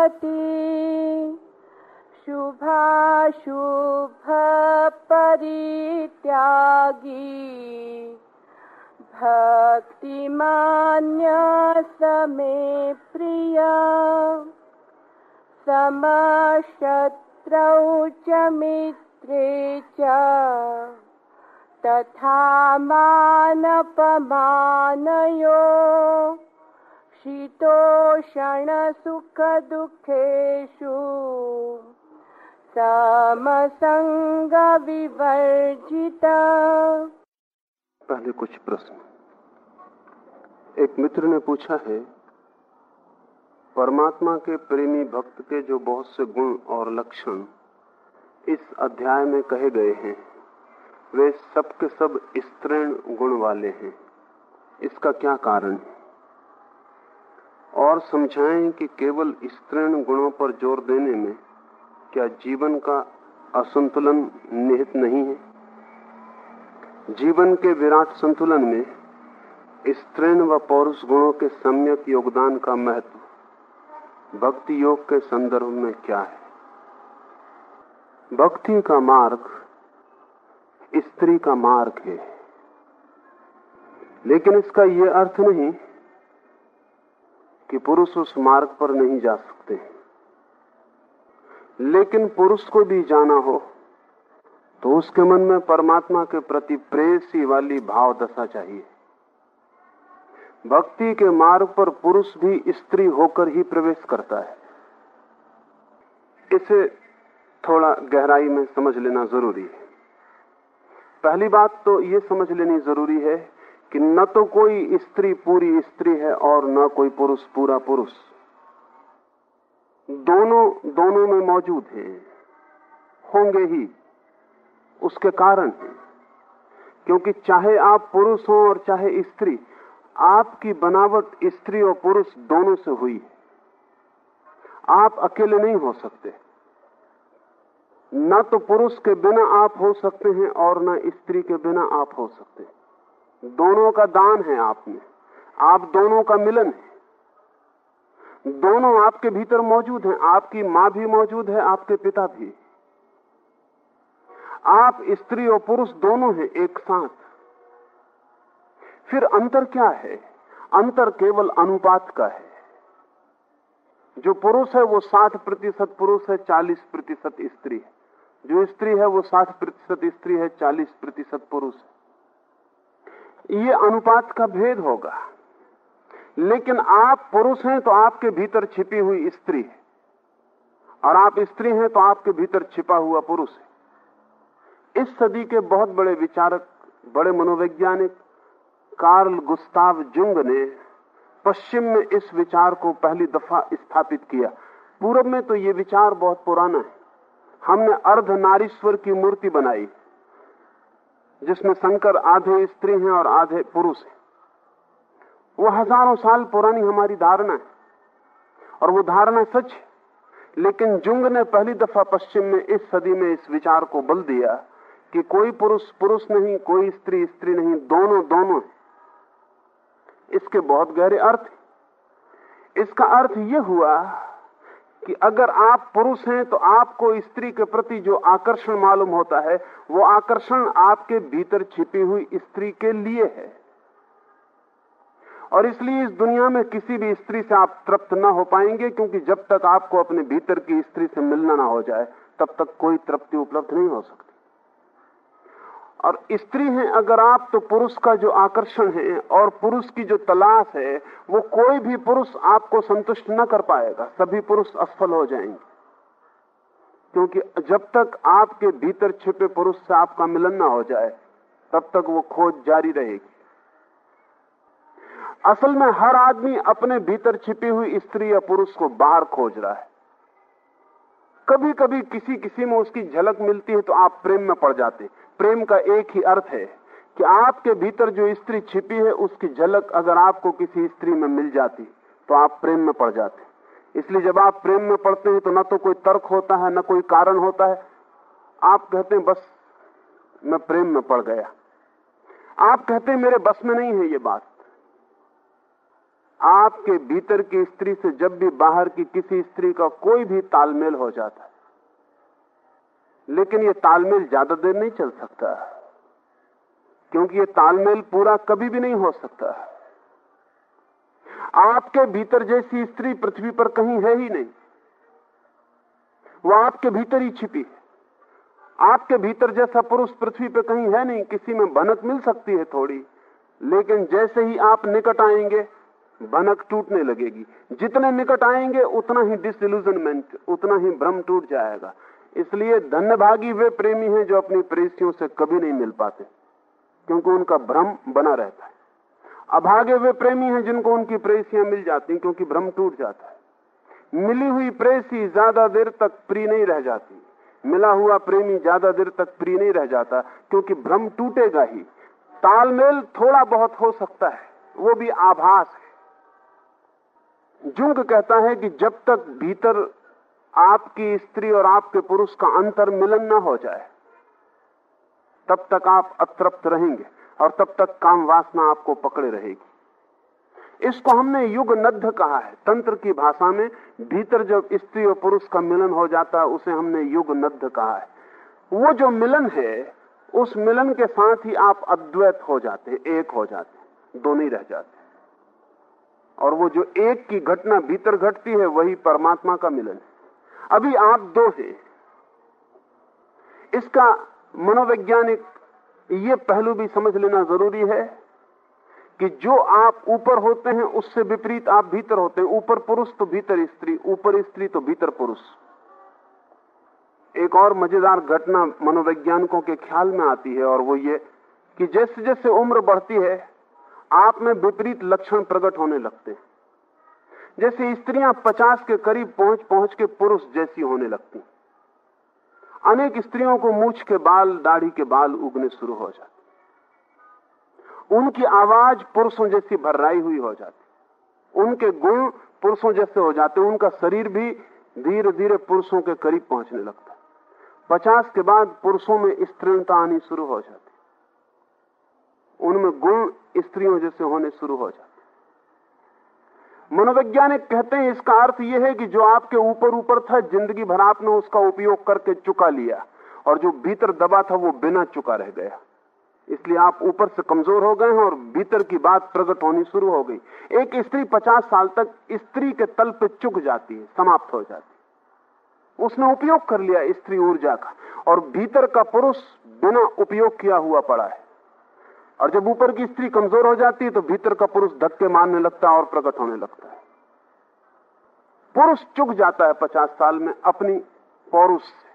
काङ्क्षति शुभाशुभपरित्यागी। भक्तिमान्य समे प्रिया। समशत्रौ च मित्रे च। तथा मानपमानयो। शीतोषणसुखदुःखेषु समसङ्गविवर्जिता पहले कुछ प्रश्न। एक मित्र ने पूछा है, परमात्मा के प्रेमी भक्त के जो बहुत से गुण और लक्षण इस अध्याय में कहे गए हैं, वे सब के सब स्त्रीण गुण वाले हैं। इसका क्या कारण है? और समझाएँ कि केवल स्त्रीण गुणों पर ज़ोर देने में क्या जीवन का असंतुलन निहित नहीं है? जीवन के विराट संतुलन में स्त्रीण व पौरुष गुणों के सम्यक योगदान का महत्व भक्ति योग के संदर्भ में क्या है? भक्ति का मार्ग स्त्री का मार्ग है। लेकिन इसका यह अर्थ नहीं कि पुरुष उस मार्ग पर नहीं जा सकते। लेकिन पुरुष को भी जाना हो तो उसके मन में परमात्मा के प्रति प्रेसी वाली भाव दशा चाहिए। भक्ति के मार्ग पर पुरुष भी स्त्री होकर ही प्रवेश करता है। इसे थोड़ा गहराई में समझ लेना ज़रूरी है। पहली बात तो ये समझ लेनी ज़रूरी है कि न तो कोई स्त्री पूरी स्त्री है और न कोई पुरुष पूरा पुरुष। दोनों दोनों में मौजूद हैं। होंगे ही। उसके कारण है। क्योंकि चाहे आप पुरुष हो और चाहे स्त्री, आपकी बनावट स्त्री और पुरुष दोनों से हुई है। आप अकेले नहीं हो सकते। न तो पुरुष के बिना आप हो सकते हैं और न स्त्री के बिना आप हो सकते। हैं दोनों का दान है आप में आप दोनों का मिलन है। दोनों आपके भीतर मौजूद हैं। आपकी माँ भी मौजूद है, आपके पिता भी। आप, स्त्री और पुरुष दोनों हैं एक साथ। फिर अंतर क्या है? अंतर केवल अनुपात का है। जो पुरुष है, वो 60 प्रतिशत पुरुष है 40 प्रतिशत स्त्री है। जो स्त्री है, वो 60 प्रतिशत स्त्री है 40 प्रतिशत पुरुष है। ये अनुपात का भेद होगा। लेकिन आप पुरुष हैं तो आपके भीतर छिपी हुई स्त्री है। और आप स्त्री हैं तो आपके भीतर छिपा हुआ पुरुष है। इस सदी के बहुत बड़े विचारक, बड़े मनोवैज्ञानिक, कार्ल गुस्ताव जुंग ने पश्चिम में इस विचार को पहली दफ़ा स्थापित किया। पूर्व में तो ये विचार बहुत पुराना है। हमने अर्ध नारीश्वर की मूर्ति बनाई। जिसमें शंकर आधे स्त्री हैं और आधे पुरुष हैं। वो हज़ारों साल पुरानी हमारी धारणा है, और वो धारणा सच है। लेकिन जुंग ने पहली दफ़ा पश्चिम में इस सदी में इस विचार को बल दिया कि कोई पुरुष पुरुष नहीं, कोई स्त्री स्त्री नहीं, दोनों दोनों इसके बहुत गहरे अर्थ इसका अर्थ यह हुआ कि अगर आप पुरुष हैं तो आपको स्त्री के प्रति जो आकर्षण मालूम होता है, वो आकर्षण आपके भीतर छिपी हुई स्त्री के लिए है। और इसलिए इस दुनिया में किसी भी स्त्री से आप तृप्त ना हो पाएँगे, क्योंकि जब तक आपको अपने भीतर की स्त्री से मिलना ना हो जाए, तब तक कोई तृप्ति उपलब्ध नहीं हो सकती। और स्त्री हैं, अगर आप तो पुरुष का जो आकर्षण है और पुरुष की जो तलाश है, वो कोई भी पुरुष आपको संतुष्ट न कर पाएगा। सभी पुरुष असफल हो जाएँगे। क्योंकि जब तक आपके भीतर छिपे पुरुष से आपका मिलन ना हो जाए, तब तक वो खोज जारी रहेगी। असल में हर आदमी अपने भीतर छिपी हुई स्त्री या पुरुष को बाहर खोज रहा है। कभी कभी किसी किसी में उसकी झलक मिलती है तो आप प्रेम में पड़ जाते प्रेम का एक ही अर्थ है कि आपके भीतर जो स्त्री छिपी है, उसकी झलक अगर आपको किसी स्त्री में मिल जाती तो आप प्रेम में पड़ जाते। इसलिए जब आप प्रेम में पड़ते हैं तो न तो कोई तर्क होता है, न कोई कारण होता है। आप कहते हैं, बस, मैं प्रेम में पड़ गया। आप कहते हैं, मेरे बस में नहीं है ये बात। आपके भीतर की स्त्री से जब भी बाहर की किसी स्त्री का कोई भी तालमेल हो जाता है लेकिन ये तालमेल ज़्यादा देर नहीं चल सकता। क्योंकि ये तालमेल पूरा कभी भी नहीं हो सकता। आपके भीतर जैसी स्त्री पृथ्वी पर कहीं है ही नहीं। वो आपके भीतर ही छिपी है। आपके भीतर जैसा पुरुष पृथ्वी पर कहीं है नहीं, किसी में भनक मिल सकती है थोड़ी, लेकिन जैसे ही आप निकट आएँगे, भनक टूटने लगेगी। जितने निकट आएँगे, उतना ही डिसइल्यूजनमेंट उतना ही भ्रम टूट जाएगा। इसलिए धन्यभागी वे प्रेमी हैं जो अपनी प्रेसियों से कभी नहीं मिल पाते, क्योंकि उनका भ्रम बना रहता है। अभागे वे प्रेमी हैं जिनको उनकी प्रेसियाँ मिल जाती क्योंकि भ्रम टूट जाता है। मिली हुई प्रेसी ज़्यादा देर तक प्रिय नहीं रह जाती। मिला हुआ प्रेमी ज़्यादा देर तक प्रिय नहीं रह जाता, क्योंकि भ्रम टूटेगा ही। तालमेल थोड़ा बहुत हो सकता है, वो भी आभास है। जुंग कहता है कि जब तक भीतर आपकी स्त्री और आपके पुरुष का अंतर मिलन न हो जाए। तब तक आप अतृप्त रहेंगे और तब तक काम वासना आपको पकड़े रहेगी। इसको हमने युग नद्ध कहा है। तंत्र की भाषा में भीतर जब स्त्री और पुरुष का मिलन हो जाता है, उसे हमने युग नद्ध कहा है। वो जो मिलन है, उस मिलन के साथ ही आप अद्वैत हो जाते हैं एक हो जाते दो नहीं रह जाते। और वो जो एक की घटना भीतर घटती है, वही परमात्मा का मिलन है। अभी आप दो हैं। इसका मनोवैज्ञानिक ये पहलू भी समझ लेना ज़रूरी है कि जो आप ऊपर होते हैं, उससे विपरीत आप भीतर होते हैं। ऊपर पुरुष तो भीतर स्त्री, ऊपर स्त्री तो भीतर पुरुष। एक और मज़ेदार घटना मनोवैज्ञानिकों के ख्याल में आती है और वो ये कि जैसे जैसे उम्र बढ़ती है, आप में विपरीत लक्षण प्रकट होने लगते हैं। जैसे स्त्रियाँ पचास के करीब पहुँच पहुँच के पुरुष जैसी होने लगती। अनेक स्त्रियों को मूछ के बाल, दाढ़ी के बाल उगने शुरू हो जाते। उनकी आवाज़ पुरुषों जैसी भर्राई हुई हो जाती। उनके गुण पुरुषों जैसे हो जाते। उनका शरीर भी धीरे धीरे पुरुषों के करीब पहुँचने लगता। पचास के बाद पुरुषों में स्त्रीणता आनी शुरू हो जाती। उनमें गुण स्त्रियों जैसे होने शुरू हो जाते। मनोवैज्ञानिक कहते हैं, इसका अर्थ यह है कि जो आपके ऊपर ऊपर था, ज़िंदगी भर आपने उसका उपयोग करके चुका लिया, और जो भीतर दबा था, वो बिना चुका रह गया। इसलिए आप ऊपर से कमज़ोर हो गए हैं, और भीतर की बात प्रकट होनी शुरू हो गई। एक स्त्री पचास साल तक स्त्री के तल पे चुक जाती है, समाप्त हो जाती है। उसने उपयोग कर लिया स्त्री ऊर्जा का, और भीतर का पुरुष बिना उपयोग किया हुआ पड़ा है। और जब ऊपर की स्त्री कमज़ोर हो जाती है तो भीतर का पुरुष धक्के मारने लगता है और प्रकट होने लगता है। पुरुष चुक जाता है पचास साल में अपनी पौरुष से,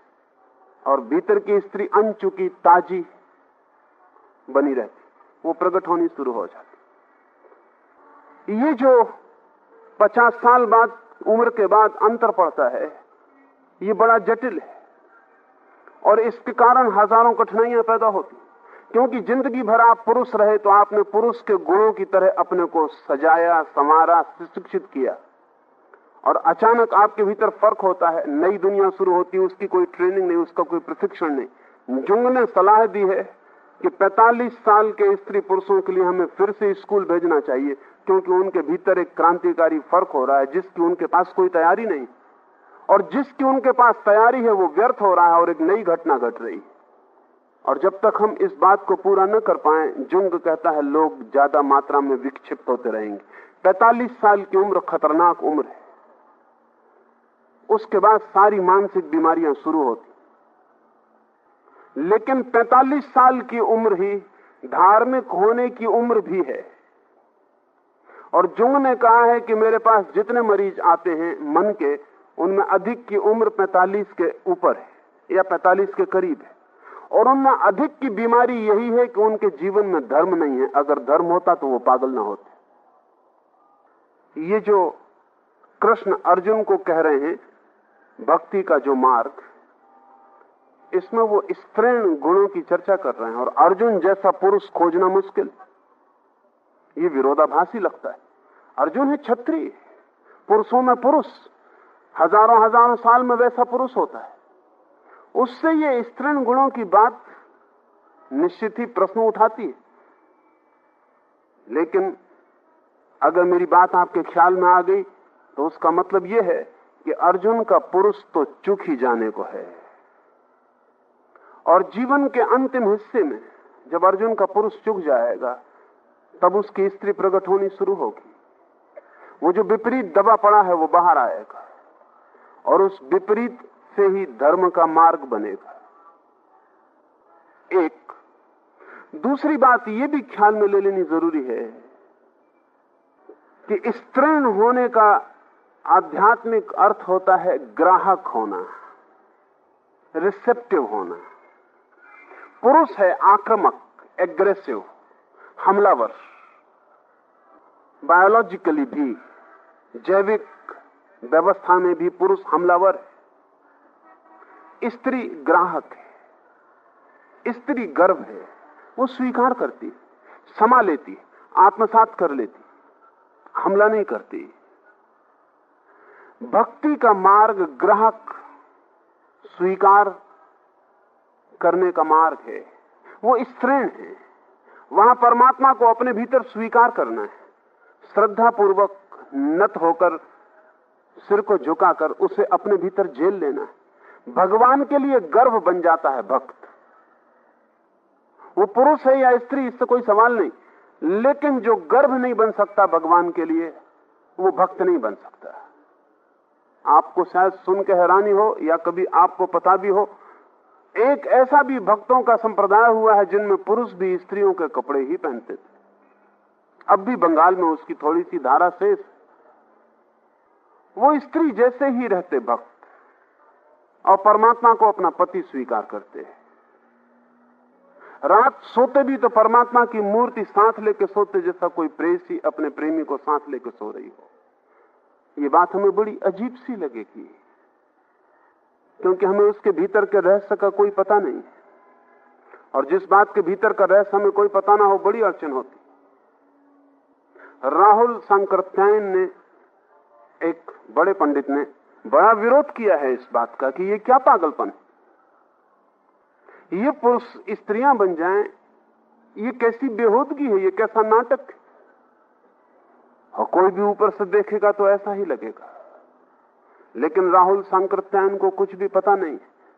और भीतर की स्त्री अनचुकी ताजी बनी रहती वो प्रकट होनी शुरू हो जाती ये जो पचास साल बाद, उम्र के बाद अंतर पड़ता है, ये बड़ा जटिल है, और इसके कारण हज़ारों कठिनाइयाँ पैदा होती क्योंकि ज़िंदगी भर आप पुरुष रहे तो आपने पुरुष के गुणों की तरह अपने को सजाया, संवारा शिक्षित किया। और अचानक आपके भीतर फ़र्क होता है, नई दुनिया शुरू होती है, उसकी कोई ट्रेनिंग नहीं, उसका कोई प्रशिक्षण नहीं। जुंग ने सलाह दी है कि 45 साल के स्त्री पुरुषों के लिए हमें फिर से स्कूल भेजना चाहिए, क्योंकि उनके भीतर एक क्रांतिकारी फ़र्क हो रहा है, जिसकी उनके पास कोई तैयारी नहीं। और जिसकी उनके पास तैयारी है, वो व्यर्थ हो रहा है और एक नई घटना घट रही है। और जब तक हम इस बात को पूरा न कर पाए, जुंग कहता है, लोग ज़्यादा मात्रा में विक्षिप्त होते रहेंगे। 45 साल की उम्र खतरनाक उम्र है। उसके बाद सारी मानसिक बीमारियाँ शुरू होती। लेकिन 45 साल की उम्र ही धार्मिक होने की उम्र भी है। और जुंग ने कहा है कि मेरे पास जितने मरीज़ आते हैं, मन के, उनमें अधिक की उम्र 45 के ऊपर है, या 45 के करीब है। और उनमें अधिक की बीमारी यही है कि उनके जीवन में धर्म नहीं है। अगर धर्म होता तो वो पागल ना होते। ये जो कृष्ण अर्जुन को कह रहे हैं, भक्ति का जो मार्ग, इसमें वो स्त्रीण गुणों की चर्चा कर रहे हैं। और अर्जुन जैसा पुरुष खोजना मुश्किल। ये विरोधाभासी लगता है। अर्जुन है छत्री पुरुषों में पुरुष। हज़ारों हज़ारों साल में वैसा पुरुष होता है। उससे ये स्त्रीण गुणों की बात निश्चित ही प्रश्न उठाती है। लेकिन अगर मेरी बात आपके ख्याल में आ गई तो उसका मतलब यह है कि अर्जुन का पुरुष तो चुक ही जाने को है। और जीवन के अंतिम हिस्से में जब अर्जुन का पुरुष चुक जाएगा, तब उसकी स्त्री प्रकट होनी शुरू होगी। वो जो विपरीत दबा पड़ा है, वो बाहर आएगा। और उस विपरीत से ही धर्म का मार्ग बनेगा। एक, दूसरी बात यह भी ख्याल में ले लेनी ज़रूरी है कि स्त्रीण होने का आध्यात्मिक अर्थ होता है ग्राहक होना रिसेप्टिव होना। पुरुष है आक्रमक एग्रेसिव हमलावर। बायोलॉजिकली भी, जैविक व्यवस्था में भी पुरुष हमलावर है। स्त्री ग्राहक है, स्त्री गर्व है, वो स्वीकार करती समा लेती आत्मसात कर लेती हमला नहीं करती भक्ति का मार्ग ग्राहक स्वीकार करने का मार्ग है, वो स्त्रीण है, वहाँ परमात्मा को अपने भीतर स्वीकार करना है श्रद्धा पूर्वक नत होकर सिर को झुकाकर उसे अपने भीतर जेल लेना है। भगवान के लिए गर्भ बन जाता है भक्त। वो पुरुष है या स्त्री, इससे कोई सवाल नहीं। लेकिन जो गर्भ नहीं बन सकता भगवान के लिए, वो भक्त नहीं बन सकता। आपको शायद सुन के हैरानी हो, या कभी आपको पता भी हो, एक ऐसा भी भक्तों का संप्रदाय हुआ है जिनमें पुरुष भी स्त्रियों के कपड़े ही पहनते थे। अब भी बंगाल में उसकी थोड़ी सी धारा शेष वो स्त्री जैसे ही रहते भक्त। और परमात्मा को अपना पति स्वीकार करते हैं। रात सोते भी तो परमात्मा की मूर्ति साथ लेके सोते जैसा कोई प्रेसी अपने प्रेमी को साथ लेके सो रही हो। ये बात हमें बड़ी अजीब सी लगेगी, क्योंकि हमें उसके भीतर के रहस्य का कोई पता नहीं। और जिस बात के भीतर का रहस्य हमें कोई पता ना हो, बड़ी अड़चन होती। राहुल शंकर ने, एक बड़े पंडित ने बड़ा विरोध किया है इस बात का कि ये क्या पागलपन ये पुरुष स्त्रियाँ बन जाएँ, ये कैसी बेहोदगी है, ये कैसा नाटक और कोई भी ऊपर से देखेगा तो ऐसा ही लगेगा। लेकिन राहुल संकृत्यायन को कुछ भी पता नहीं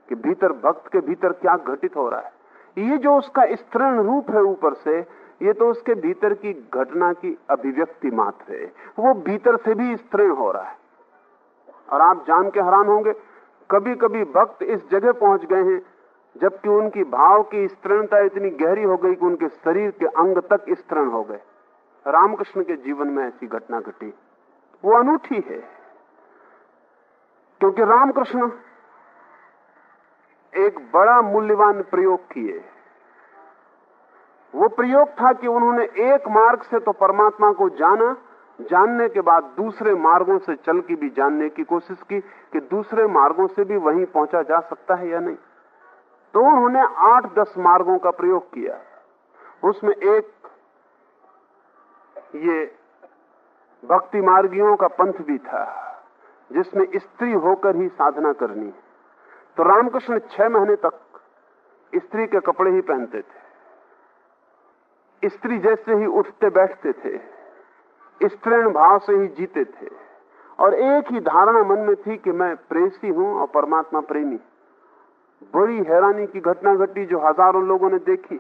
कि भीतर भक्त के भीतर क्या घटित हो रहा है। ये जो उसका स्तृण रूप है ऊपर से, ये तो उसके भीतर की घटना की अभिव्यक्ति मात्र है। वो भीतर से भी स्तृण हो रहा है। और आप जान के हैरान होंगे कभी कभी भक्त इस जगह पहुँच गए हैं, जबकि उनकी भाव की स्तृणता इतनी गहरी हो गई कि उनके शरीर के अंग तक स्तृण हो गए। रामकृष्ण के जीवन में ऐसी घटना घटी। वो अनूठी है, क्योंकि रामकृष्ण एक बड़ा मूल्यवान प्रयोग किए। वो प्रयोग था कि उन्होंने एक मार्ग से तो परमात्मा को जाना जानने के बाद दूसरे मार्गों से चल के भी जानने की कोशिश की कि दूसरे मार्गों से भी वहीं पहुँचा जा सकता है या नहीं। तो उन्होंने आठ दस मार्गों का प्रयोग किया। उसमें एक ये भक्ति मार्गियों का पंथ भी था, जिसमें स्त्री होकर ही साधना करनी तो रामकृष्ण छह महीने तक स्त्री के कपड़े ही पहनते थे। स्त्री जैसे ही उठते बैठते थे। स्त्रीण भाव से ही जीते थे। और एक ही धारणा मन में थी कि मैं प्रेसी हूँ और परमात्मा प्रेमी। बड़ी हैरानी की घटना घटी जो हज़ारों लोगों ने देखी।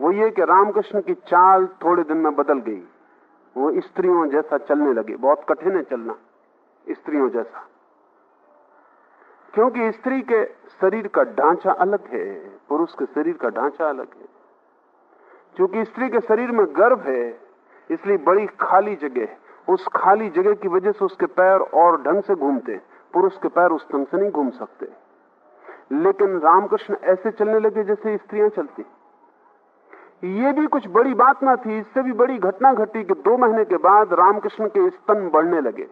वो ये कि रामकृष्ण की चाल थोड़े दिन में बदल गई। वो स्त्रियों जैसा चलने लगे। बहुत कठिन है चलना, स्त्रियों जैसा। क्योंकि स्त्री के शरीर का ढांचा अलग है, पुरुष के शरीर का ढांचा अलग है। क्योंकि स्त्री के शरीर में गर्भ है इसलिए बड़ी खाली जगह उस खाली जगह की वजह से उसके पैर और ढंग से घूमते पुरुष के पैर उस ढंग से नहीं घूम सकते। लेकिन रामकृष्ण ऐसे चलने लगे जैसे स्त्रियाँ चलती। ये भी कुछ बड़ी बात ना थी, इससे भी बड़ी घटना घटी कि दो महीने के बाद रामकृष्ण के स्तन बढ़ने लगे।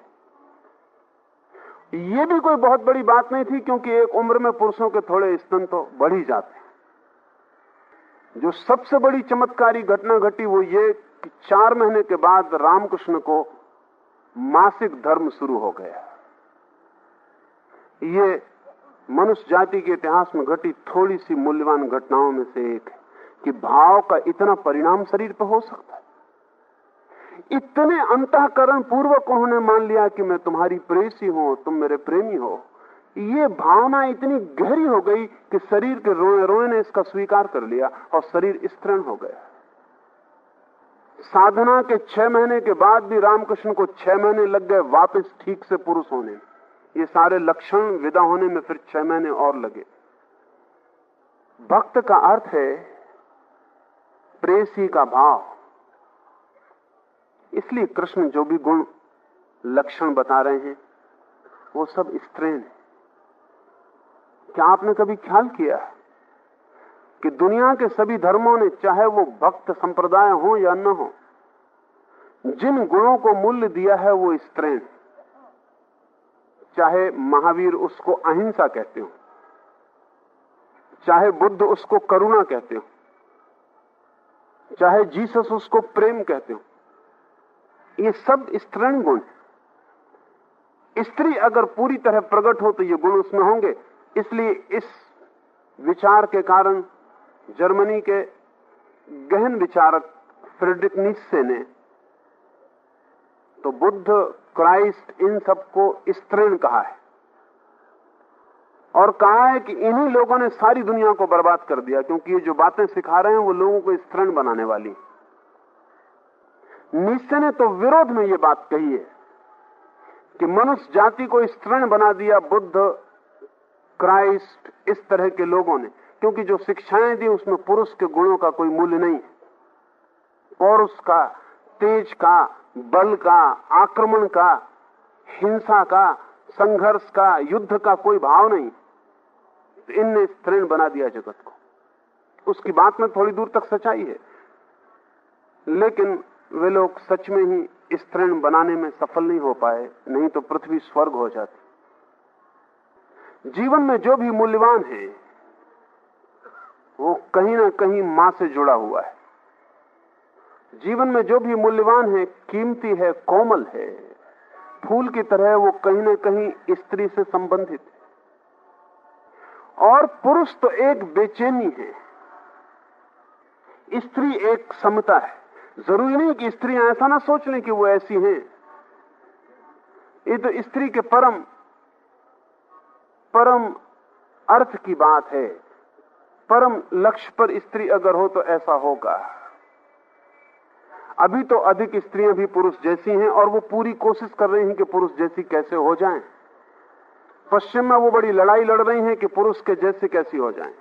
ये भी कोई बहुत बड़ी बात नहीं थी, क्योंकि एक उम्र में पुरुषों के थोड़े स्तन तो बढ़ ही जाते। जो सबसे बड़ी चमत्कारी घटना घटी वो ये कि चार महीने के बाद रामकृष्ण को मासिक धर्म शुरू हो गया। ये मनुष्य जाति के इतिहास में घटी थोड़ी सी मूल्यवान घटनाओं में से एक है कि भाव का इतना परिणाम शरीर पर हो सकता है। इतने अंतकरण पूर्वक उन्होंने मान लिया कि मैं तुम्हारी प्रेसी हूँ, तुम मेरे प्रेमी हो। ये भावना इतनी गहरी हो गई कि शरीर के रोए रोए ने इसका स्वीकार कर लिया और शरीर स्तृण हो गया। साधना के छह महीने के बाद भी रामकृष्ण को छह महीने लग गए वापस ठीक से पुरुष होने। ये सारे लक्षण विदा होने में फिर छह महीने और लगे। भक्त का अर्थ है, प्रेसी का भाव। इसलिए कृष्ण जो भी गुण लक्षण बता रहे हैं, वो सब स्त्रीण है। क्या आपने कभी ख्याल किया कि दुनिया के सभी धर्मों ने, चाहे वो भक्त संप्रदाय हो या न हो, जिन गुणों को मूल्य दिया है वो स्त्रीण चाहे महावीर उसको अहिंसा कहते हो, चाहे बुद्ध उसको करुणा कहते हो, चाहे जीसस उसको प्रेम कहते हो, ये सब स्त्रीण गुण स्त्री अगर पूरी तरह प्रकट हो तो ये गुण उसमें होंगे। इसलिए इस विचार के कारण जर्मनी के गहन विचारक फ्रेडरिक निस्से ने तो बुद्ध क्राइस्ट इन सबको स्त्रीण कहा है। और कहा है कि इन्हीं लोगों ने सारी दुनिया को बर्बाद कर दिया, क्योंकि ये जो बातें सिखा रहे हैं, वो लोगों को स्त्रीण बनाने वाली निश्चय ने तो विरोध में ये बात कही है कि मनुष्य जाति को स्त्रीण बना दिया बुद्ध, क्राइस्ट, इस तरह के लोगों ने। क्योंकि जो शिक्षाएँ दी उसमें पुरुष के गुणों का कोई मूल्य नहीं पौरुष का तेज का, बल का, आक्रमण का, हिंसा का, संघर्ष का, युद्ध का कोई भाव नहीं। तो इनने स्त्रीण बना दिया जगत को। उसकी बात में थोड़ी दूर तक सच्चाई है। लेकिन वे लोग सच में ही स्त्रीण बनाने में सफल नहीं हो पाए, नहीं तो पृथ्वी स्वर्ग हो जाती। जीवन में जो भी मूल्यवान है वो कहीं ना कहीं माँ से जुड़ा हुआ है। जीवन में जो भी मूल्यवान है, कीमती है, कोमल है, फूल की तरह वो कहीं ना कहीं स्त्री से संबंधित है। और पुरुष तो एक बेचैनी है। स्त्री एक समता है। ज़रूरी नहीं कि स्त्रियाँ ऐसा ना सोच लें कि वो ऐसी हैं। ये तो स्त्री के परम परम अर्थ की बात है। परम लक्ष्य पर स्त्री अगर हो तो ऐसा होगा अभी तो अधिक स्त्रियाँ भी पुरुष जैसी हैं और वो पूरी कोशिश कर रही हैं कि पुरुष जैसी कैसे हो जाएँ। पश्चिम में वो बड़ी लड़ाई लड़ रही हैं कि पुरुष के जैसे कैसी हो जाएँ।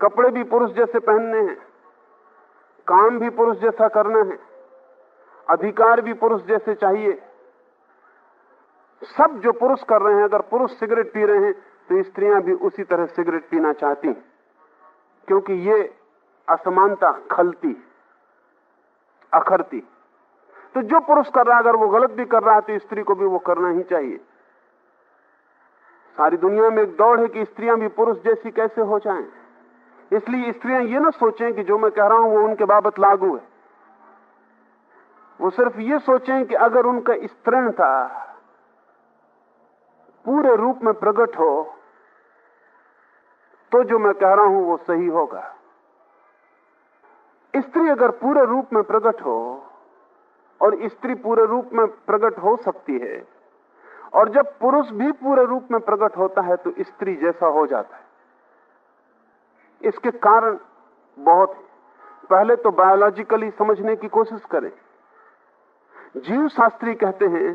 कपड़े भी पुरुष जैसे पहनने हैं, काम भी पुरुष जैसा करना है, अधिकार भी पुरुष जैसे चाहिए सब जो पुरुष कर रहे हैं, अगर पुरुष सिगरेट पी रहे हैं तो स्त्रियाँ भी उसी तरह सिगरेट पीना चाहती क्योंकि ये असमानता खलती, अखरती। तो जो पुरुष कर रहा है, अगर वो गलत भी कर रहा है तो स्त्री को भी वो करना ही चाहिए। सारी दुनिया में एक दौड़ है कि स्त्रियाँ भी पुरुष जैसी कैसे हो जाएँ? इसलिए स्त्रियाँ ये ना सोचें कि जो मैं कह रहा हूँ, वो उनके बाबत लागू है। वो सिर्फ़ ये सोचें कि अगर उनका स्त्रीण था, पूरे रूप में प्रकट हो तो जो मैं कह रहा हूँ वो सही होगा। स्त्री अगर पूरे रूप में प्रकट हो, और स्त्री पूरे रूप में प्रकट हो सकती है, और जब पुरुष भी पूरे रूप में प्रकट होता है तो स्त्री जैसा हो जाता है। इसके कारण बहुत पहले तो बायोलॉजिकली समझने की कोशिश करें। जीव शास्त्री कहते हैं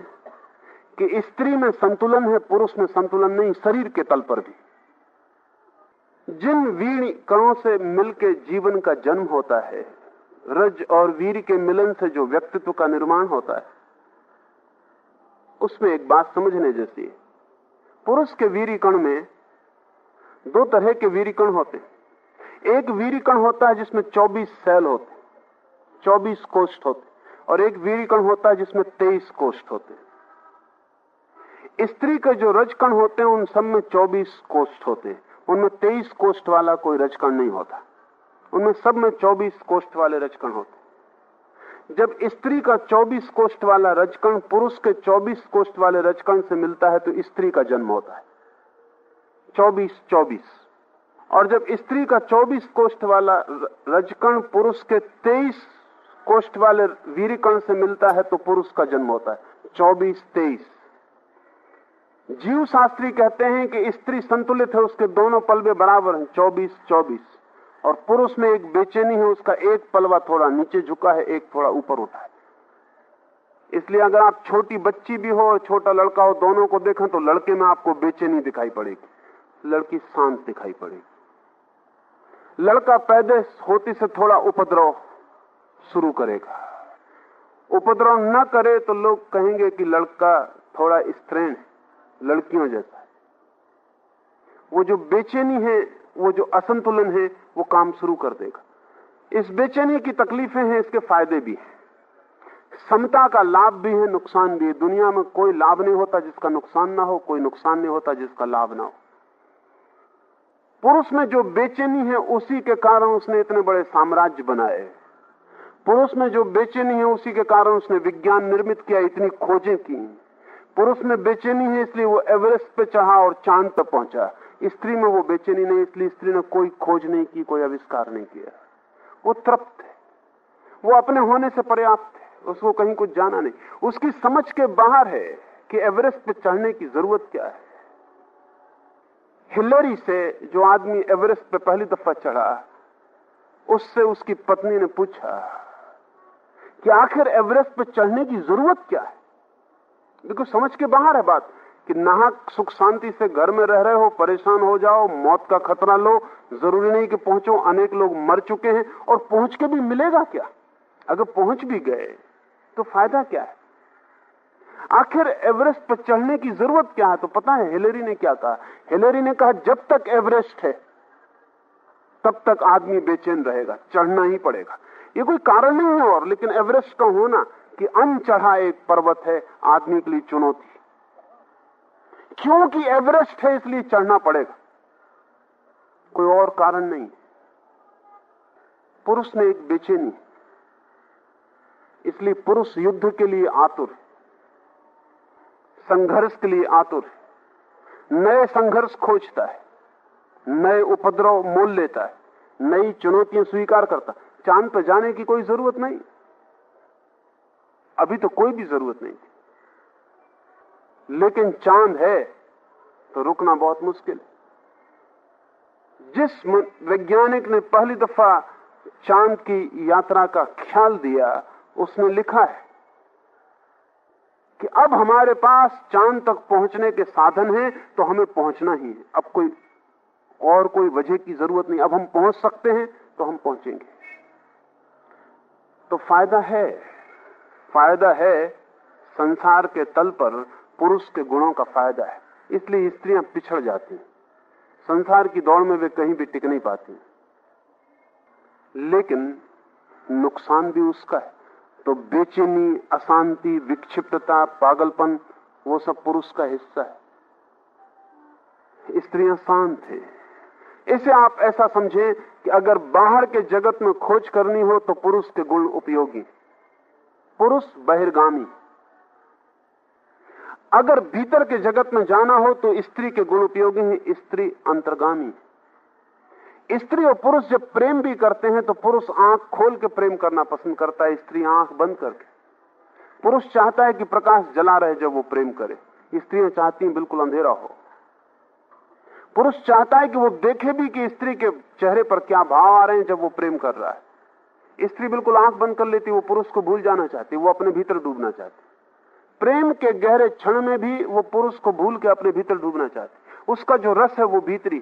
कि स्त्री में संतुलन है, पुरुष में संतुलन नहीं, शरीर के तल पर भी। जिन वीण कणों से मिलकर जीवन का जन्म होता है, रज और वीर के मिलन से जो व्यक्तित्व का निर्माण होता है, उसमें एक बात समझने जैसी है। पुरुष के वीरी कण में दो तरह के वीरी कण होते हैं। एक वीरी कण होता है जिसमें 24 सेल होते 24 कोष्ठ होते और एक वीरी कण होता है जिसमें 23 कोष्ठ होते स्त्री के जो रज कण होते हैं, उन सब में 24 कोष्ठ होते हैं। उनमें 23 कोष्ठ वाला कोई रजकण नहीं होता। उनमें सब में 24 कोष्ठ वाले रजकण होते। जब स्त्री का 24 कोष्ठ वाला रजकण पुरुष के 24 कोष्ठ वाले रजकण से मिलता है तो स्त्री का जन्म होता है। 24 24 और जब स्त्री का 24 कोष्ठ वाला रजकण पुरुष के 23 कोष्ठ वाले वीरकण से मिलता है तो पुरुष का जन्म होता है। चौबीस, तेईस। जीव शास्त्री कहते हैं कि स्त्री संतुलित है, उसके दोनों पलवे बराबर हैं, चौबीस चौबीस। और पुरुष में एक बेचैनी है, उसका एक पलवा थोड़ा नीचे झुका है, एक थोड़ा ऊपर उठा है। इसलिए अगर आप छोटी बच्ची भी हो और छोटा लड़का हो, दोनों को देखें तो लड़के में आपको बेचैनी दिखाई पड़ेगी। लड़की शांत दिखाई पड़ेगी। लड़का पैदे होती से थोड़ा उपद्रव शुरू करेगा। उपद्रव न करे तो लोग कहेंगे कि लड़का थोड़ा स्त्रीण लड़कियों जैसा है। वो जो बेचैनी है, वो जो असंतुलन है, वो काम शुरू कर देगा। इस बेचैनी की तकलीफें हैं, इसके फ़ायदे भी हैं। समता का लाभ भी है, नुकसान भी है। दुनिया में कोई लाभ नहीं होता जिसका नुकसान ना हो, कोई नुकसान नहीं होता जिसका लाभ ना हो। पुरुष में जो बेचैनी है, उसी के कारण उसने इतने बड़े साम्राज्य बनाए पुरुष में जो बेचैनी है, उसी के कारण उसने विज्ञान निर्मित किया, इतनी खोजें की पुरुष में बेचैनी है, इसलिए वो एवरेस्ट पे चढ़ा और चाँद पे पहुँचा। स्त्री में वो बेचैनी नहीं, इसलिए स्त्री ने कोई खोज नहीं की, कोई आविष्कार नहीं किया। वो तृप्त है। वो अपने होने से पर्याप्त है। उसको कहीं कुछ जाना नहीं। उसकी समझ के बाहर है कि एवरेस्ट पे चढ़ने की ज़रूरत क्या है। हिलरी से जो आदमी एवरेस्ट पे पहली दफ़ा चढ़ा, उससे उसकी पत्नी ने पूछा, कि आखिर एवरेस्ट पे चढ़ने की ज़रूरत क्या है? देखो, समझ के बाहर है बात कि नाहक सुख शांति से घर में रह रहे हो, परेशान हो जाओ, मौत का खतरा लो। ज़रूरी नहीं कि पहुंचो, अनेक लोग मर चुके हैं। और पहुँच के भी मिलेगा क्या? अगर पहुँच भी गए तो फ़ायदा क्या है? आखिर एवरेस्ट पर चढ़ने की ज़रूरत क्या है? तो पता है, हिलेरी ने क्या कहा? हिलेरी ने कहा, जब तक एवरेस्ट है, तब तक आदमी बेचैन रहेगा, चढ़ना ही पड़ेगा। ये कोई कारण नहीं है और, लेकिन एवरेस्ट का होना कि अन चढ़ा एक पर्वत है, आदमी के लिए चुनौती। क्योंकि एवरेस्ट है, इसलिए चढ़ना पड़ेगा। कोई और कारण नहीं। पुरुष ने एक बेचैनी। इसलिए पुरुष युद्ध के लिए आतुर संघर्ष के लिए आतुर नए संघर्ष खोजता है। नए उपद्रव मोल लेता है। नई चुनौतियाँ स्वीकार करता चाँद पर जाने की कोई ज़रूरत नहीं। अभी तो कोई भी ज़रूरत नहीं थी। लेकिन चाँद है तो रुकना बहुत मुश्किल है। जिस वैज्ञानिक ने पहली दफ़ा चाँद की यात्रा का ख्याल दिया, उसने लिखा है कि अब हमारे पास चाँद तक पहुँचने के साधन हैं तो हमें पहुँचना ही है। अब कोई और कोई वजह की ज़रूरत नहीं। अब हम पहुँच सकते हैं तो हम पहुँचेंगे। तो फ़ायदा है फ़ायदा है संसार के तल पर पुरुष के गुणों का फ़ायदा है। इसलिए स्त्रियाँ पिछड़ जाती हैं। संसार की दौड़ में वे कहीं भी टिक नहीं पाती। लेकिन नुकसान भी उसका है। तो बेचैनी, अशांति, विक्षिप्तता, पागलपन, वो सब पुरुष का हिस्सा है। स्त्रियाँ शांत है। इसे आप ऐसा समझें कि अगर बाहर के जगत में खोज करनी हो तो पुरुष के गुण उपयोगी पुरुष बहिर्गामी। अगर भीतर के जगत में जाना हो तो स्त्री के गुण उपयोगी हैं, स्त्री अंतर्गामी। स्त्री और पुरुष जब प्रेम भी करते हैं तो पुरुष आँख खोल के प्रेम करना पसंद करता है, स्त्री आँख बंद करके। पुरुष चाहता है कि प्रकाश जला रहे जब वो प्रेम करे। स्त्रियाँ चाहती हैं बिल्कुल अंधेरा हो। पुरुष चाहता है कि वो देखे भी कि स्त्री के चेहरे पर क्या भाव आ रहे हैं जब वो प्रेम कर रहा है। स्त्री बिल्कुल आँख बंद कर लेती, वो पुरुष को भूल जाना चाहती, वो अपने भीतर डूबना चाहती। प्रेम के गहरे क्षण में भी वो पुरुष को भूल के अपने भीतर डूबना चाहती। उसका जो रस है वो भीतरी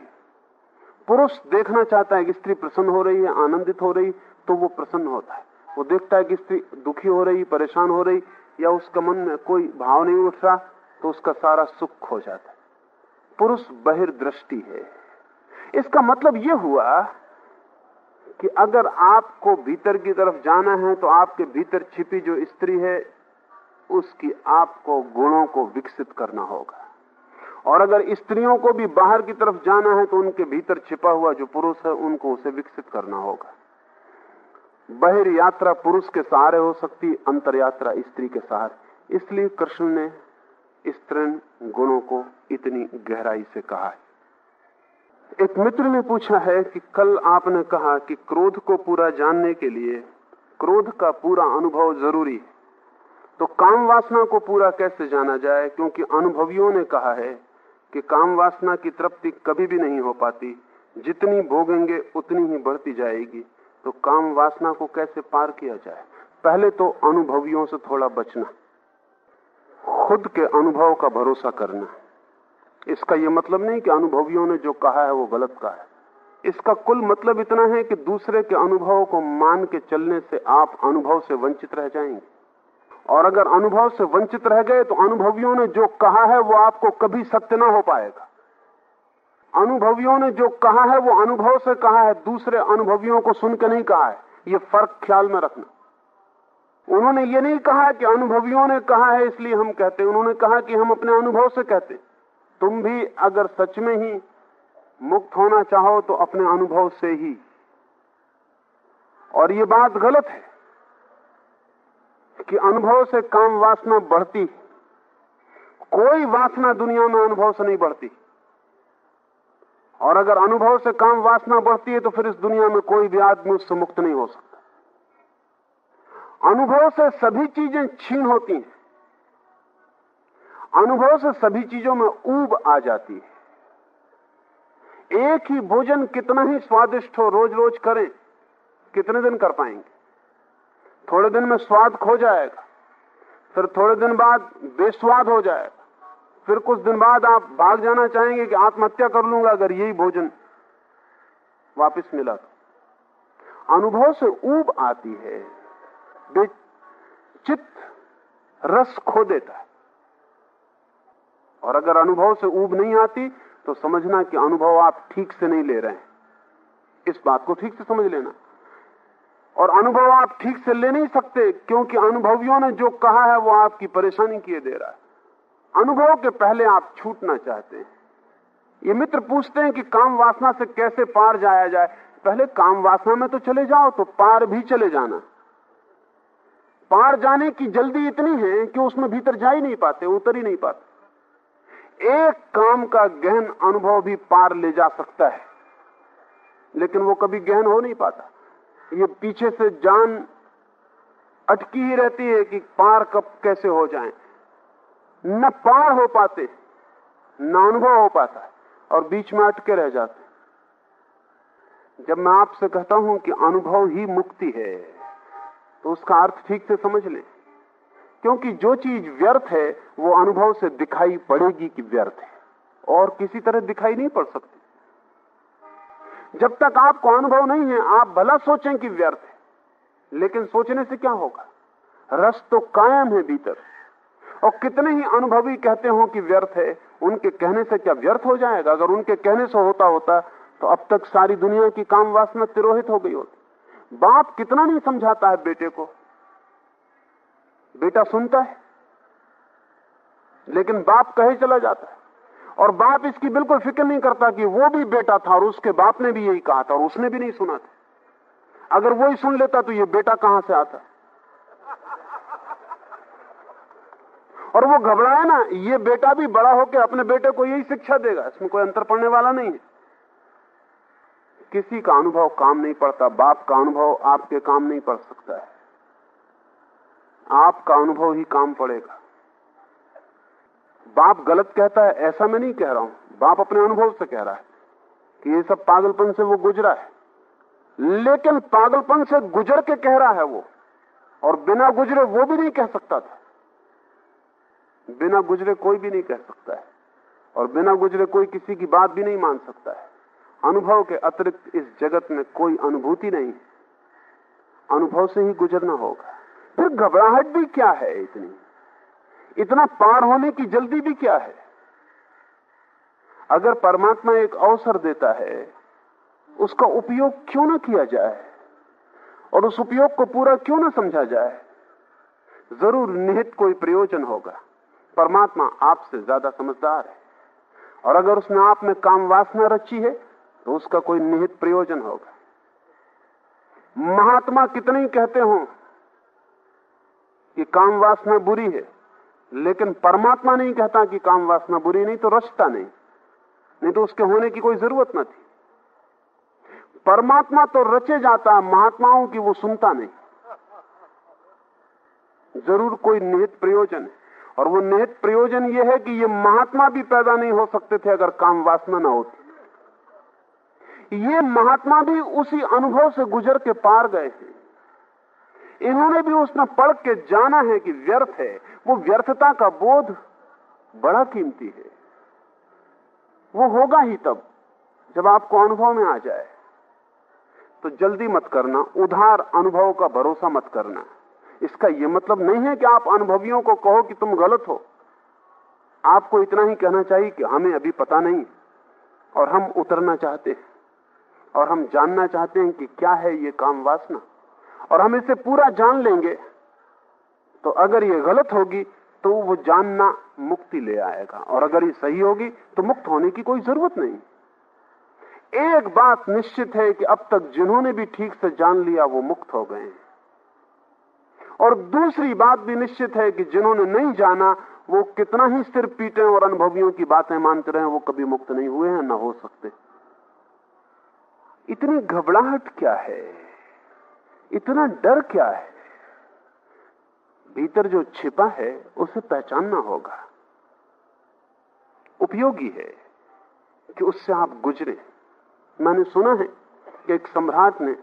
पुरुष देखना चाहता है कि स्त्री प्रसन्न हो रही है, आनंदित हो रही तो वो प्रसन्न होता है। वो देखता है कि स्त्री दुखी हो रही, परेशान हो रही, या उसका मन में कोई भाव नहीं उठ रहा तो उसका सारा सुख खो जाता है। पुरुष बहिर्दृष्टि है। इसका मतलब यह हुआ कि अगर आपको भीतर की तरफ़ जाना है तो आपके भीतर छिपी जो स्त्री है, उसकी आपको गुणों को विकसित करना होगा। और अगर स्त्रियों को भी बाहर की तरफ़ जाना है तो उनके भीतर छिपा हुआ जो पुरुष है, उनको उसे विकसित करना होगा। बहिर यात्रा पुरुष के सहारे हो सकती, अंतर यात्रा स्त्री के सहारे। इसलिए कृष्ण ने स्त्रीण गुणों को इतनी गहराई से कहा है। एक मित्र ने पूछा है कि कल आपने कहा कि क्रोध को पूरा जानने के लिए क्रोध का पूरा अनुभव ज़रूरी है। तो काम वासना को पूरा कैसे जाना जाए? क्योंकि अनुभवियों ने कहा है कि काम वासना की तृप्ति कभी भी नहीं हो पाती। जितनी भोगेंगे, उतनी ही बढ़ती जाएगी। तो काम वासना को कैसे पार किया जाए? पहले तो अनुभवियों से थोड़ा बचना। खुद के अनुभव का भरोसा करना। इसका यह मतलब नहीं कि अनुभवियों ने जो कहा है वो गलत कहा है। इसका कुल मतलब इतना है कि दूसरे के अनुभव को मान के चलने से आप अनुभव से वंचित रह जाएँगे। और अगर अनुभव से वंचित रह गए तो अनुभवियों ने जो कहा है वो आपको कभी सत्य ना हो पाएगा। अनुभवियों ने जो कहा है वो अनुभव से कहा है, दूसरे अनुभवियों को सुन के नहीं कहा है। ये फ़र्क ख्याल में रखना। उन्होंने ये नहीं कहा कि अनुभवियों ने कहा है इसलिए हम कहते, उन्होंने कहा कि हम अपने अनुभव से कहते। तुम भी अगर सच में ही मुक्त होना चाहो तो अपने अनुभव से ही। और ये बात गलत है कि अनुभव से काम वासना बढ़ती कोई वासना दुनिया में अनुभव से नहीं बढ़ती। और अगर अनुभव से काम वासना बढ़ती है तो फिर इस दुनिया में कोई भी आदमी उससे मुक्त नहीं हो सकता। अनुभव से सभी चीज़ें छीन होती हैं। अनुभव से सभी चीज़ों में ऊब आ जाती है। एक ही भोजन कितना ही स्वादिष्ट हो रोज रोज करें, कितने दिन कर पाएँगे? थोड़े दिन में स्वाद खो जाएगा, फिर थोड़े दिन बाद बेस्वाद हो जाएगा, फिर कुछ दिन बाद आप भाग जाना चाहेंगे कि आत्महत्या कर लूँगा अगर यही भोजन वापस मिला तो। अनुभव से ऊब आती है चित्त रस खो देता है। और अगर अनुभव से ऊब नहीं आती तो समझना कि अनुभव आप ठीक से नहीं ले रहे हैं। इस बात को ठीक से समझ लेना। और अनुभव आप ठीक से ले नहीं सकते, क्योंकि अनुभवियों ने जो कहा है, वो आपकी परेशानी किए दे रहा है। अनुभव के पहले आप छूटना चाहते हैं। ये मित्र पूछते हैं कि काम वासना से कैसे पार जाया जाए? पहले काम वासना में तो चले जाओ तो पार भी चले जाना। पार जाने की जल्दी इतनी है कि उसमें भीतर जा ही नहीं पाते, उतर ही नहीं पाते। एक काम का गहन अनुभव भी पार ले जा सकता है। लेकिन वो कभी गहन हो नहीं पाता। ये पीछे से जान अटकी ही रहती है कि पार कब कैसे हो जाए। न पार हो पाते, न अनुभव हो पाता है और बीच में अटके रह जाते। जब मैं आपसे कहता हूँ कि अनुभव ही मुक्ति है तो उसका अर्थ ठीक से समझ लें। क्योंकि जो चीज़ व्यर्थ है, वो अनुभव से दिखाई पड़ेगी कि व्यर्थ है। और किसी तरह दिखाई नहीं पड़ सकती। जब तक आपको अनुभव नहीं है, आप भला सोचें कि व्यर्थ है। लेकिन सोचने से क्या होगा? रस तो कायम है भीतर। और कितने ही अनुभवी कहते हो कि व्यर्थ है, उनके कहने से क्या व्यर्थ हो जाएगा? अगर उनके कहने से होता होता तो अब तक सारी दुनिया की काम वासना तिरोहित हो गई होती। बाप कितना नहीं समझाता है बेटे को बेटा सुनता है, लेकिन बाप कहे चला जाता है। और बाप इसकी बिल्कुल फ़िक्र नहीं करता कि वो भी बेटा था और उसके बाप ने भी यही कहा था और उसने भी नहीं सुना था। अगर वो ही सुन लेता तो ये बेटा कहाँ से आता? और वो घबराया ना, ये बेटा भी बड़ा होकर अपने बेटे को यही शिक्षा देगा, इसमें कोई अंतर पड़ने वाला नहीं है। किसी का अनुभव काम नहीं पड़ता, बाप का अनुभव आपके काम नहीं पड़ सकता है। आपका अनुभव ही काम पड़ेगा। बाप गलत कहता है, ऐसा मैं नहीं कह रहा हूँ। बाप अपने अनुभव से कह रहा है कि ये सब पागलपन से वो गुजरा है। लेकिन पागलपन से गुजर के कह रहा है वो, और बिना गुजरे वो भी नहीं कह सकता था। बिना गुजरे कोई भी नहीं कह सकता है, और बिना गुजरे कोई किसी की बात भी नहीं मान सकता है। अनुभव के अतिरिक्त इस जगत में कोई अनुभूति नहीं अनुभव से ही गुजरना होगा। फिर घबराहट भी क्या है इतनी? इतना पार होने की जल्दी भी क्या है? अगर परमात्मा एक अवसर देता है, उसका उपयोग क्यों ना किया जाए? और उस उपयोग को पूरा क्यों ना समझा जाए? ज़रूर निहित कोई प्रयोजन होगा। परमात्मा आपसे ज़्यादा समझदार है। और अगर उसने आप में काम वासना रची है तो उसका कोई निहित प्रयोजन होगा। महात्मा कितने कहते हो कि काम वासना बुरी है। लेकिन परमात्मा नहीं कहता कि काम वासना बुरी, नहीं तो रचता नहीं। नहीं तो उसके होने की कोई ज़रूरत न थी। परमात्मा तो रचे जाता है महात्माओं की वो सुनता नहीं। ज़रूर कोई निहित प्रयोजन है। और वो निहित प्रयोजन ये है कि ये महात्मा भी पैदा नहीं हो सकते थे अगर काम वासना ना होती। ये महात्मा भी उसी अनुभव से गुजर के पार गए हैं। इन्होंने भी उसमें पढ़ के जाना है कि व्यर्थ है। वो व्यर्थता का बोध बड़ा कीमती है। वो होगा ही तब, जब आपको अनुभव में आ जाए। तो जल्दी मत करना, उधार अनुभव का भरोसा मत करना। इसका यह मतलब नहीं है कि आप अनुभवियों को कहो कि तुम गलत हो। आपको इतना ही कहना चाहिए कि हमें अभी पता नहीं और हम उतरना चाहते हैं और हम जानना चाहते हैं कि क्या है ये काम वासना। और हम इसे पूरा जान लेंगे तो अगर ये गलत होगी तो वो जानना मुक्ति ले आएगा। और अगर ये सही होगी तो मुक्त होने की कोई ज़रूरत नहीं। एक बात निश्चित है कि अब तक जिन्होंने भी ठीक से जान लिया, वो मुक्त हो गए और दूसरी बात भी निश्चित है कि जिन्होंने नहीं जाना, वो कितना ही सिर पीटे और अनुभवियों की बातें मानते रहे, वो कभी मुक्त नहीं हुए हैं, ना हो सकते। इतनी घबराहट क्या है? इतना डर क्या है? भीतर जो छिपा है, उसे पहचानना होगा। उपयोगी है कि उससे आप गुजरे। मैंने सुना है कि एक सम्राट ने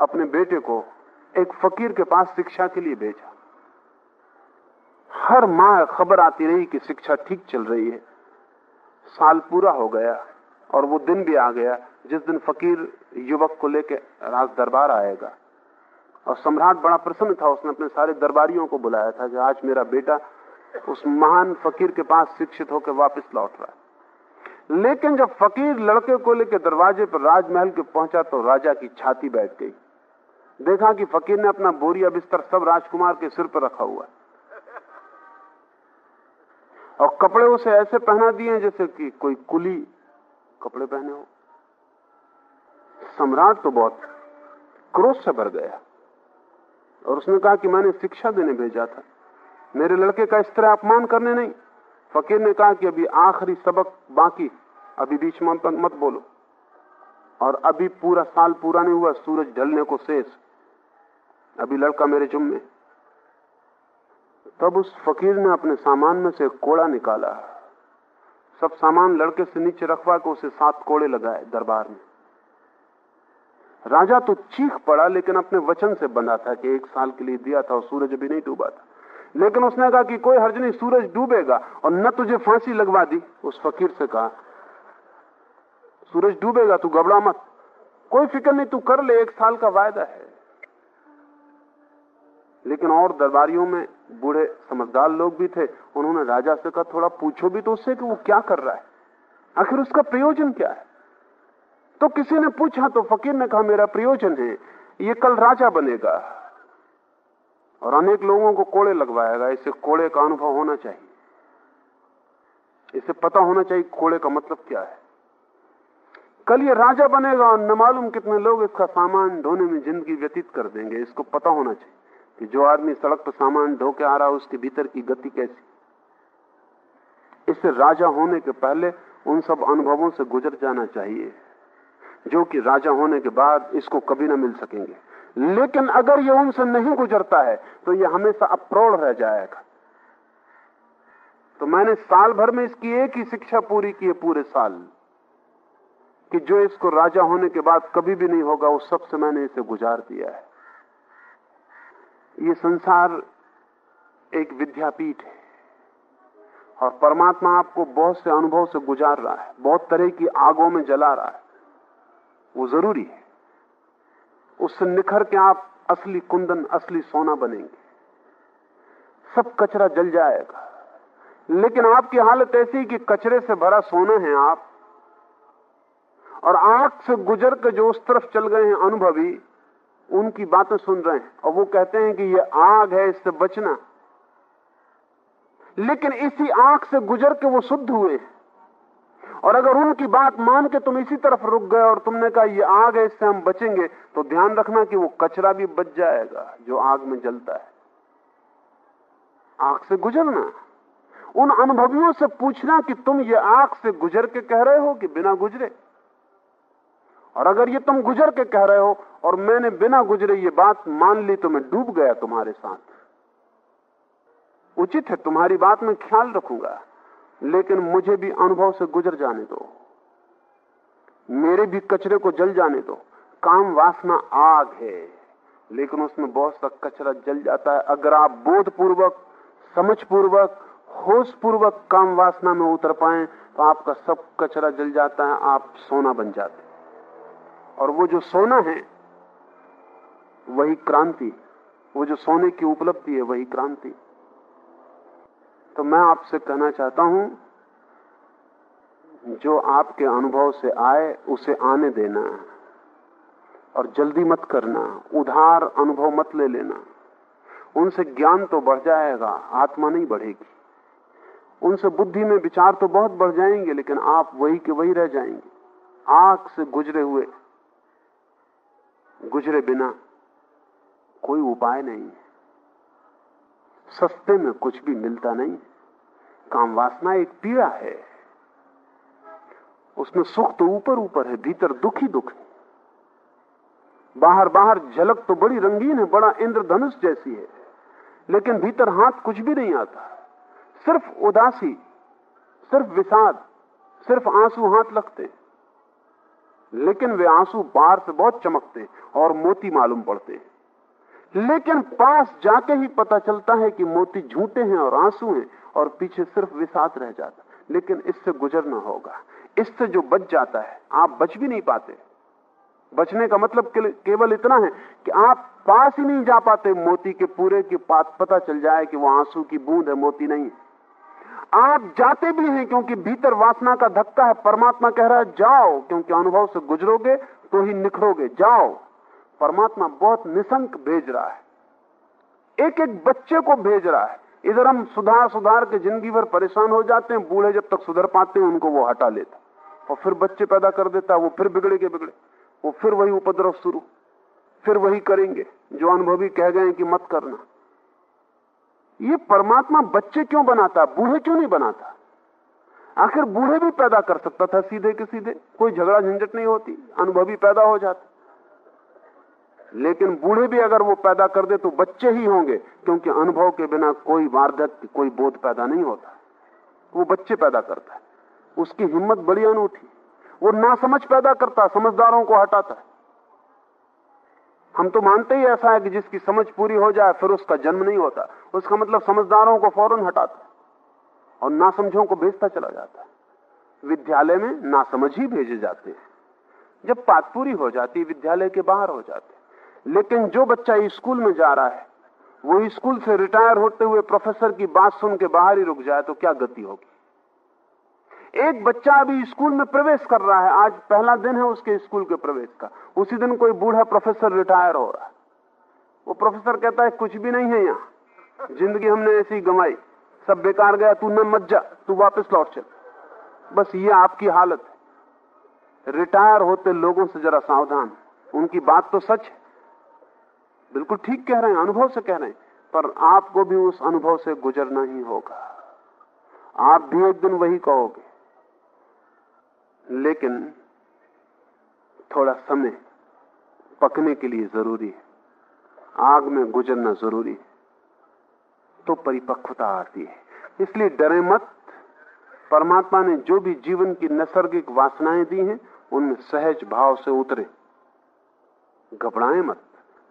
अपने बेटे को एक फकीर के पास शिक्षा के लिए भेजा। हर माह खबर आती रही कि शिक्षा ठीक चल रही है। साल पूरा हो गया। और वो दिन भी आ गया जिस दिन फकीर युवक को लेकर राज दरबार आएगा। और सम्राट बड़ा प्रसन्न था, उसने अपने सारे दरबारियों को बुलाया था कि आज मेरा बेटा उस महान फकीर के पास शिक्षित होकर वापस लौट रहा है। लेकिन जब फकीर लड़के को लेकर दरवाजे पर राजमहल के पहुँचा तो राजा की छाती बैठ गई। देखा कि फकीर ने अपना बोरिया बिस्तर सब राजकुमार के सिर पर रखा हुआ है। और कपड़े उसे ऐसे पहना दिए जैसे कि कोई कुली कपड़े पहने हो। सम्राट तो बहुत क्रोध से भर गया। और उसने कहा कि मैंने शिक्षा देने भेजा था। मेरे लड़के का इस तरह अपमान करने नहीं। फकीर ने कहा कि अभी आखिरी सबक बाकी। अभी बीच में मत बोलो। और अभी पूरा साल पूरा नहीं हुआ, सूरज ढलने को शेष। अभी लड़का मेरे जुम्मे। तब उस फकीर ने अपने सामान में से कोड़ा निकाला। सब सामान लड़के से नीचे रखवा के उसे सात कोड़े लगाए दरबार में। राजा तो चीख पड़ा, लेकिन अपने वचन से बंधा था कि एक साल के लिए दिया था और सूरज अभी नहीं डूबा था। लेकिन उसने कहा कि कोई हर्ज नहीं, सूरज डूबेगा और न तुझे फांसी लगवा दी। उस फकीर से कहा, सूरज डूबेगा तू घबरा मत। कोई फ़िक्र नहीं, तू कर ले, एक साल का वायदा है। लेकिन और दरबारियों में बूढ़े समझदार लोग भी थे, उन्होंने राजा से कहा, थोड़ा पूछो भी तो उससे कि वो क्या कर रहा है? आखिर उसका प्रयोजन क्या है? तो किसी ने पूछा तो फकीर ने कहा, मेरा प्रयोजन है, ये कल राजा बनेगा और अनेक लोगों को कोड़े लगवाएगा। इसे कोड़े का अनुभव होना चाहिए। इसे पता होना चाहिए कोड़े का मतलब क्या है। कल ये राजा बनेगा और न मालूम कितने लोग इसका सामान ढोने में ज़िंदगी व्यतीत कर देंगे, इसको पता होना चाहिए। कि जो आदमी सड़क पर सामान ढो के आ रहा है, उसके भीतर की गति कैसी? इससे राजा होने के पहले उन सब अनुभवों से गुजर जाना चाहिए, जो कि राजा होने के बाद इसको कभी ना मिल सकेंगे। लेकिन अगर ये उनसे नहीं गुजरता है तो ये हमेशा अप्रौढ़ रह जाएगा। तो मैंने साल भर में इसकी एक ही शिक्षा पूरी की है, पूरे साल। कि जो इसको राजा होने के बाद कभी भी नहीं होगा उस सबसे मैंने इसे गुजार दिया है। ये संसार एक विद्यापीठ है। और परमात्मा आपको बहुत से अनुभव से गुजार रहा है, बहुत तरह की आगों में जला रहा है। वो ज़रूरी है। उससे निखर के आप असली कुंदन, असली सोना बनेंगे। सब कचरा जल जाएगा। लेकिन आपकी हालत ऐसी कि कचरे से भरा सोना है आप। और आँख से गुजर के जो उस तरफ़ चल गए हैं अनुभवी उनकी बातें सुन रहे हैं और वो कहते हैं कि ये आग है, इससे बचना। लेकिन इसी आँख से गुजर के वो शुद्ध हुए। और अगर उनकी बात मान के तुम इसी तरफ़ रुक गए और तुमने कहा, ये आग है, इससे हम बचेंगे तो ध्यान रखना कि वो कचरा भी बच जाएगा, जो आग में जलता है। आग से गुजरना। उन अनुभवियों से पूछना कि तुम ये आग से गुजर के कह रहे हो कि बिना गुजरे? और अगर ये तुम गुजर के कह रहे हो और मैंने बिना गुजरे ये बात मान ली तो मैं डूब गया तुम्हारे साथ। उचित है, तुम्हारी बात में ख्याल रखूँगा, लेकिन मुझे भी अनुभव से गुजर जाने दो। मेरे भी कचरे को जल जाने दो। काम वासना आग है, लेकिन उसमें बहुत सा कचरा जल जाता है। अगर आप बोध पूर्वक समझ पूर्वक होश पूर्वक काम वासना में उतर पाए तो आपका सब कचरा जल जाता है, आप सोना बन जाते और वो जो सोना है वही क्रांति, वो जो सोने की उपलब्धि है, वही क्रांति। तो मैं आपसे कहना चाहता हूँ, जो आपके अनुभव से आए, उसे आने देना। और जल्दी मत करना, उधार अनुभव मत ले लेना। उनसे ज्ञान तो बढ़ जाएगा, आत्मा नहीं बढ़ेगी। उनसे बुद्धि में विचार तो बहुत बढ़ जाएँगे, लेकिन आप वही के वही रह जाएँगे। आँख से गुजरे हुए, गुजरे बिना कोई उपाय नहीं। है सस्ते में कुछ भी मिलता नहीं। काम वासना एक पीड़ा है। उसमें सुख तो ऊपर ऊपर है, भीतर दुख ही दुख है। बाहर बाहर झलक तो बड़ी रंगीन है, बड़ा इंद्रधनुष जैसी है। लेकिन भीतर हाथ कुछ भी नहीं आता। सिर्फ़ उदासी, सिर्फ़ विषाद, सिर्फ़ आँसू हाथ लगते। लेकिन वे आँसू बाहर से बहुत चमकते और मोती मालूम पड़ते। लेकिन पास जाके ही पता चलता है कि मोती झूठे हैं और आँसू हैं और पीछे सिर्फ़ विषाद रह जाता लेकिन इससे गुजरना होगा। इससे जो बच जाता है, आप बच भी नहीं पाते। बचने का मतलब केवल इतना है कि आप पास ही नहीं जा पाते। मोती के पूरे के पास पता चल जाए कि वो आँसू की बूंद है, मोती नहीं आप जाते भी हैं क्योंकि भीतर वासना का धक्का है। परमात्मा कह रहा है, जाओ, क्योंकि अनुभव से गुजरोगे तो ही निखरोगे। जाओ। परमात्मा बहुत निशंक भेज रहा है। एक एक बच्चे को भेज रहा है। इधर हम सुधार सुधार के ज़िंदगी भर परेशान हो जाते हैं, बूढ़े जब तक सुधर पाते हैं, उनको वो हटा लेता और फिर बच्चे पैदा कर देता वो फिर बिगड़े के बिगड़े। वो फिर वही उपद्रव शुरू। फिर वही करेंगे, जो अनुभवी कह गए कि मत करना। ये परमात्मा बच्चे क्यों बनाता बूढ़े क्यों नहीं बनाता? आखिर बूढ़े भी पैदा कर सकता था सीधे के सीधे। कोई झगड़ा झंझट नहीं होती, अनुभवी पैदा हो जाता। लेकिन बूढ़े भी अगर वो पैदा कर दे तो बच्चे ही होंगे, क्योंकि अनुभव के बिना कोई वार्धक कोई बोध पैदा नहीं होता। वो बच्चे पैदा करता है। उसकी हिम्मत बड़ी अनूठी। वो ना समझ पैदा करता, समझदारों को हटाता है। हम तो मानते ही ऐसा है कि जिसकी समझ पूरी हो जाए, फिर उसका जन्म नहीं होता। उसका मतलब समझदारों को फ़ौरन हटाता और ना समझों को भेजता चला जाता है। विद्यालय में ना समझ ही भेजे जाते हैं। जब बात पूरी हो जाती, विद्यालय के बाहर हो जाते लेकिन जो बच्चा स्कूल में जा रहा है, वो स्कूल से रिटायर होते हुए प्रोफेसर की बात सुन के बाहर ही रुक जाए तो क्या गति होगी? एक बच्चा अभी स्कूल में प्रवेश कर रहा है, आज पहला दिन है उसके स्कूल के प्रवेश का। उसी दिन कोई बूढ़ा प्रोफेसर रिटायर हो रहा है। वो प्रोफेसर कहता है, कुछ भी नहीं है यहाँ। ज़िंदगी हमने ऐसी गंवाई। सब बेकार गया, तू न मत जा, तू वापस लौट चल। बस ये आपकी हालत है। रिटायर होते लोगों से जरा सावधान। उनकी बात तो सच है। बिल्कुल ठीक कह रहे हैं, अनुभव से कह रहे हैं, पर आपको भी उस अनुभव से गुजरना ही होगा। आप भी एक दिन वही कहोगे। लेकिन थोड़ा समय पकने के लिए ज़रूरी है। आग में गुजरना ज़रूरी है। तो परिपक्वता आती है। इसलिए डरे मत। परमात्मा ने जो भी जीवन की नैसर्गिक वासनाएँ दी हैं, उनमें सहज भाव से उतरे। घबराए मत।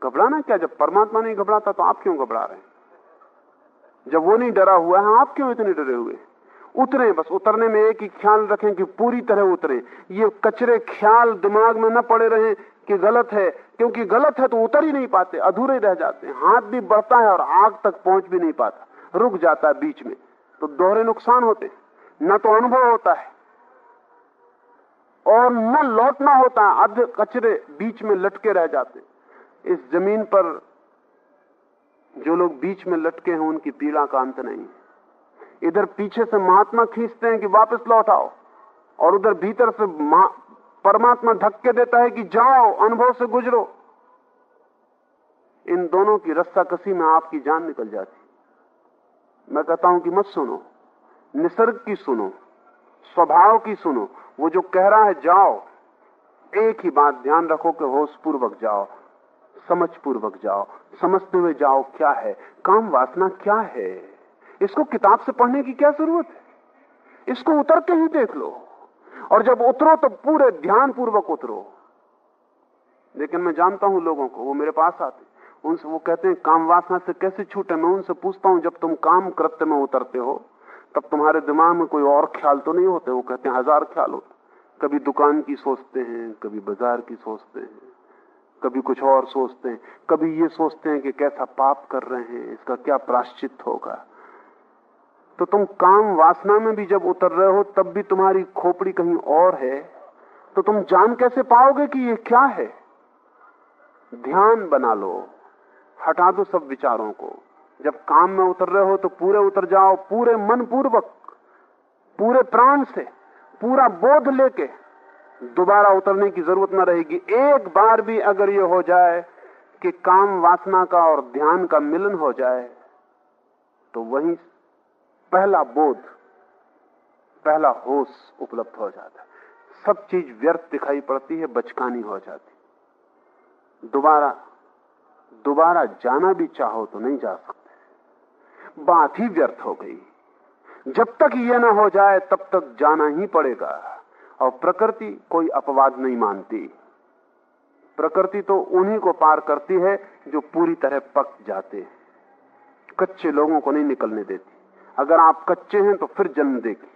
घबराना क्या? जब परमात्मा नहीं घबराता तो आप क्यों घबरा रहे हैं? जब वो नहीं डरा हुआ है, आप क्यों इतने डरे हुए उतरे, बस उतरने में एक ही ख्याल रखें कि पूरी तरह उतरे। ये कचरे ख्याल दिमाग में न पड़े रहे कि गलत है, क्योंकि गलत है तो उतर ही नहीं पाते, अधूरे रह जाते हैं। हाथ भी बढ़ता है और आग तक पहुँच भी नहीं पाता, रुक जाता है बीच में। तो दोहरे नुकसान होते न तो अनुभव होता है और न लौटना होता है। अध कचरे बीच में लटके रह जाते इस ज़मीन पर जो लोग बीच में लटके हैं, उनकी पीड़ा का अंत नहीं इधर पीछे से महात्मा खींचते हैं कि वापस लौट आओ, और उधर भीतर से परमात्मा धक्के देता है कि जाओ, अनुभव से गुजरो। इन दोनों की रस्सा कसी में आपकी जान निकल जाती। मैं कहता हूँ कि मत सुनो। निसर्ग की सुनो, स्वभाव की सुनो। वो जो कह रहा है, जाओ। एक ही बात ध्यान रखो कि होश पूर्वक जाओ। समझ पूर्वक जाओ, समझते हुए जाओ क्या है, काम वासना क्या है। इसको किताब से पढ़ने की क्या ज़रूरत है? इसको उतर के ही देख लो। और जब उतरो तो पूरे ध्यान पूर्वक उतरो। लेकिन मैं जानता हूँ लोगों को, वो मेरे पास आते उनसे वो कहते हैं, काम वासना से कैसे छूटे? मैं उनसे पूछता हूँ, जब तुम काम कृत्य में उतरते हो, तब तुम्हारे दिमाग में कोई और ख्याल तो नहीं होते? वो कहते हैं, हज़ार ख्याल होते कभी दुकान की सोचते हैं, कभी बाज़ार की सोचते हैं। कभी कुछ और सोचते हैं, कभी ये सोचते हैं कि कैसा पाप कर रहे हैं, इसका क्या प्राश्चित होगा। तो तुम काम वासना में भी जब उतर रहे हो, तब भी तुम्हारी खोपड़ी कहीं और है। तो तुम जान कैसे पाओगे कि ये क्या है? ध्यान बना लो, हटा दो सब विचारों को। जब काम में उतर रहे हो तो पूरे उतर जाओ, पूरे मन पूर्वक पूरे प्राण से, पूरा बोध लेके दोबारा उतरने की ज़रूरत न रहेगी। एक बार भी अगर ये हो जाए कि काम वासना का और ध्यान का मिलन हो जाए तो वही पहला बोध, पहला होश उपलब्ध हो जाता सब चीज़ व्यर्थ दिखाई पड़ती है, बचकानी हो जाती दोबारा दोबारा जाना भी चाहो तो नहीं जा सकते। बात ही व्यर्थ हो गई। जब तक ये ना हो जाए, तब तक जाना ही पड़ेगा। और प्रकृति कोई अपवाद नहीं मानती। प्रकृति तो उन्हीं को पार करती है जो पूरी तरह पक जाते हैं। कच्चे लोगों को नहीं निकलने देती। अगर आप कच्चे हैं तो फिर जन्म देगी।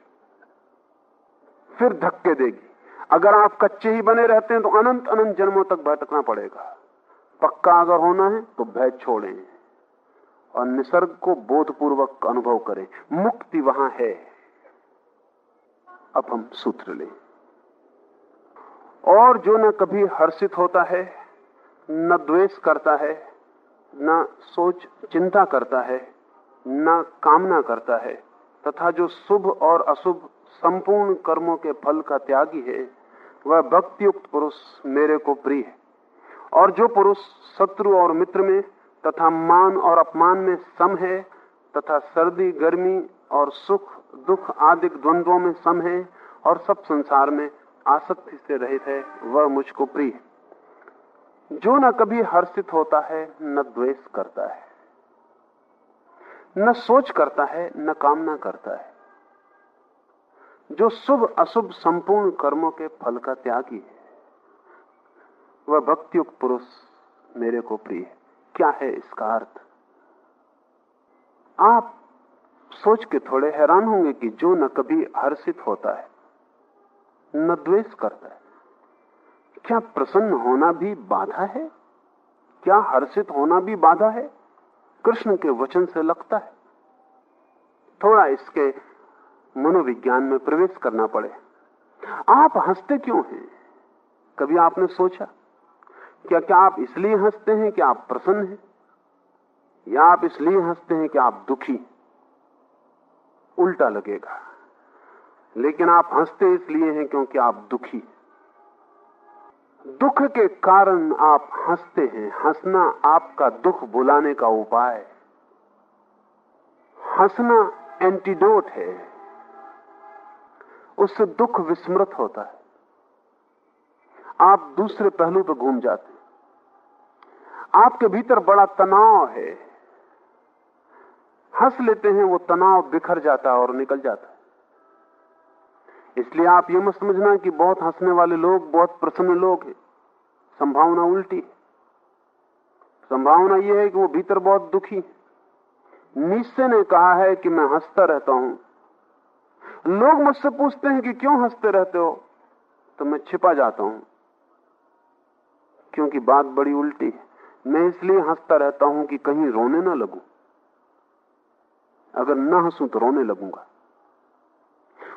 फिर धक्के देगी। अगर आप कच्चे ही बने रहते हैं तो अनंत अनंत जन्मों तक भटकना पड़ेगा। पक्का अगर होना है तो भय छोड़ें। और निसर्ग को बोधपूर्वक अनुभव करें। मुक्ति वहाँ है। अब हम सूत्र लें। और जो न कभी हर्षित होता है, न द्वेष करता है, न सोच चिंता करता है, न कामना करता है, तथा जो शुभ और अशुभ संपूर्ण कर्मों के फल का त्यागी है, वह भक्तियुक्त पुरुष मेरे को प्रिय है। और जो पुरुष शत्रु और मित्र में तथा मान और अपमान में सम है, तथा सर्दी, गर्मी और सुख, दुख आदि द्वंद्वों में सम है, और सब संसार में आसक्ति से रहित है, वह मुझको प्रिय जो न कभी हर्षित होता है, न द्वेष करता है। न सोच करता है, न कामना करता है। जो शुभ, अशुभ, संपूर्ण कर्मों के फल का त्यागी है, वह भक्तियुक्त पुरुष मेरे को प्रिय है। क्या है इसका अर्थ? आप सोच के थोड़े हैरान होंगे कि जो न कभी हर्षित होता है न द्वेष करता है। क्या प्रसन्न होना भी बाधा है? क्या हर्षित होना भी बाधा है? कृष्ण के वचन से लगता है। थोड़ा इसके मनोविज्ञान में प्रवेश करना पड़े। आप हँसते क्यों हैं? कभी आपने सोचा? क्या क्या आप इसलिए हँसते हैं कि आप प्रसन्न हैं? या आप इसलिए हँसते हैं कि आप दुखी उल्टा लगेगा। लेकिन आप हँसते इसलिए हैं क्योंकि आप दुखी दुख के कारण आप हँसते हैं। हंसना आपका दुख बुलाने का उपाय हंसना एंटीडोट है। उससे दुख विस्मृत होता है। आप दूसरे पहलू पर घूम जाते हैं। आपके भीतर बड़ा तनाव है। हंस लेते हैं, वो तनाव बिखर जाता है और निकल जाता है। इसलिए आप ये मत समझना कि बहुत हंसने वाले लोग, बहुत प्रसन्न लोग हैं। संभावना उल्टी संभावना यह है कि वो भीतर बहुत दुखी निश्चय ने कहा है कि मैं हंसता रहता हूँ। लोग मुझसे पूछते हैं कि क्यों हँसते रहते हो? तो मैं छिपा जाता हूँ। क्योंकि बात बड़ी उल्टी है। मैं इसलिए हंसता रहता हूँ कि कहीं रोने ना लगू। अगर ना हंसू तो रोने लगूँगा।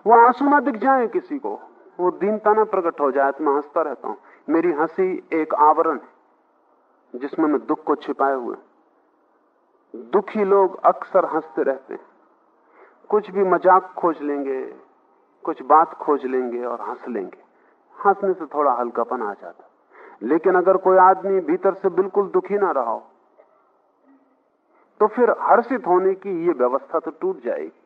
वो आँसू ना दिख जाए किसी को। वो दीनता ना प्रकट हो जाए तो मैं हंसता रहता हूँ। मेरी हँसी एक आवरण है, जिसमें मैं दुख को छिपाए हुए दुखी लोग अक्सर हँसते रहते हैं। कुछ भी मज़ाक खोज लेंगे, कुछ बात खोज लेंगे और हंस लेंगे। हंसने से थोड़ा हल्कापन आ जाता लेकिन अगर कोई आदमी भीतर से बिल्कुल दुखी ना रहा हो तो फिर हर्षित होने की ये व्यवस्था तो टूट जाएगी।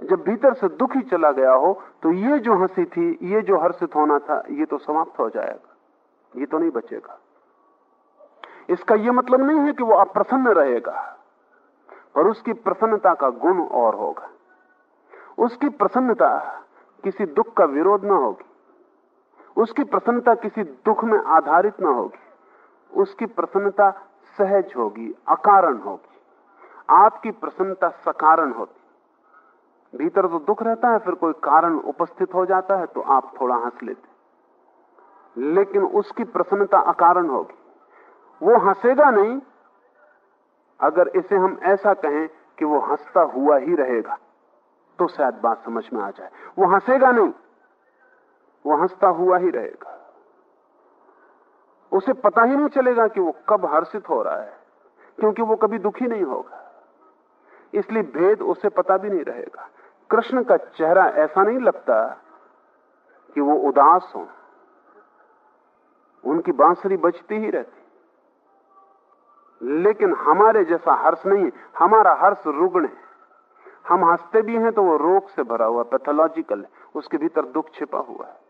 जब भीतर से दुखी चला गया हो तो ये जो हँसी थी, ये जो हर्षित होना था, ये तो समाप्त हो जाएगा। ये तो नहीं बचेगा। इसका यह मतलब नहीं है कि वो अप्रसन्न रहेगा, पर उसकी प्रसन्नता का गुण और होगा। उसकी प्रसन्नता किसी दुख का विरोध ना होगी। उसकी प्रसन्नता किसी दुख में आधारित ना होगी। उसकी प्रसन्नता सहज होगी, अकारण होगी। आपकी प्रसन्नता सकारण होती भीतर तो दुख रहता है, फिर कोई कारण उपस्थित हो जाता है तो आप थोड़ा हंस लेते लेकिन उसकी प्रसन्नता अकारण होगी। वो हंसेगा नहीं, अगर इसे हम ऐसा कहें कि वो हंसता हुआ ही रहेगा तो शायद बात समझ में आ जाए। वो हंसेगा नहीं, वो हंसता हुआ ही रहेगा। उसे पता ही नहीं चलेगा कि वो कब हर्षित हो रहा है, क्योंकि वो कभी दुखी नहीं होगा। इसलिए भेद उसे पता भी नहीं रहेगा। कृष्ण का चेहरा ऐसा नहीं लगता कि वो उदास हो। उनकी बांसुरी बचती ही रहती। लेकिन हमारे जैसा हर्ष नहीं है। हमारा हर्ष रुग्ण है। हम हँसते भी हैं तो वो रोग से भरा हुआ पैथोलॉजिकल है। उसके भीतर दुख छिपा हुआ है।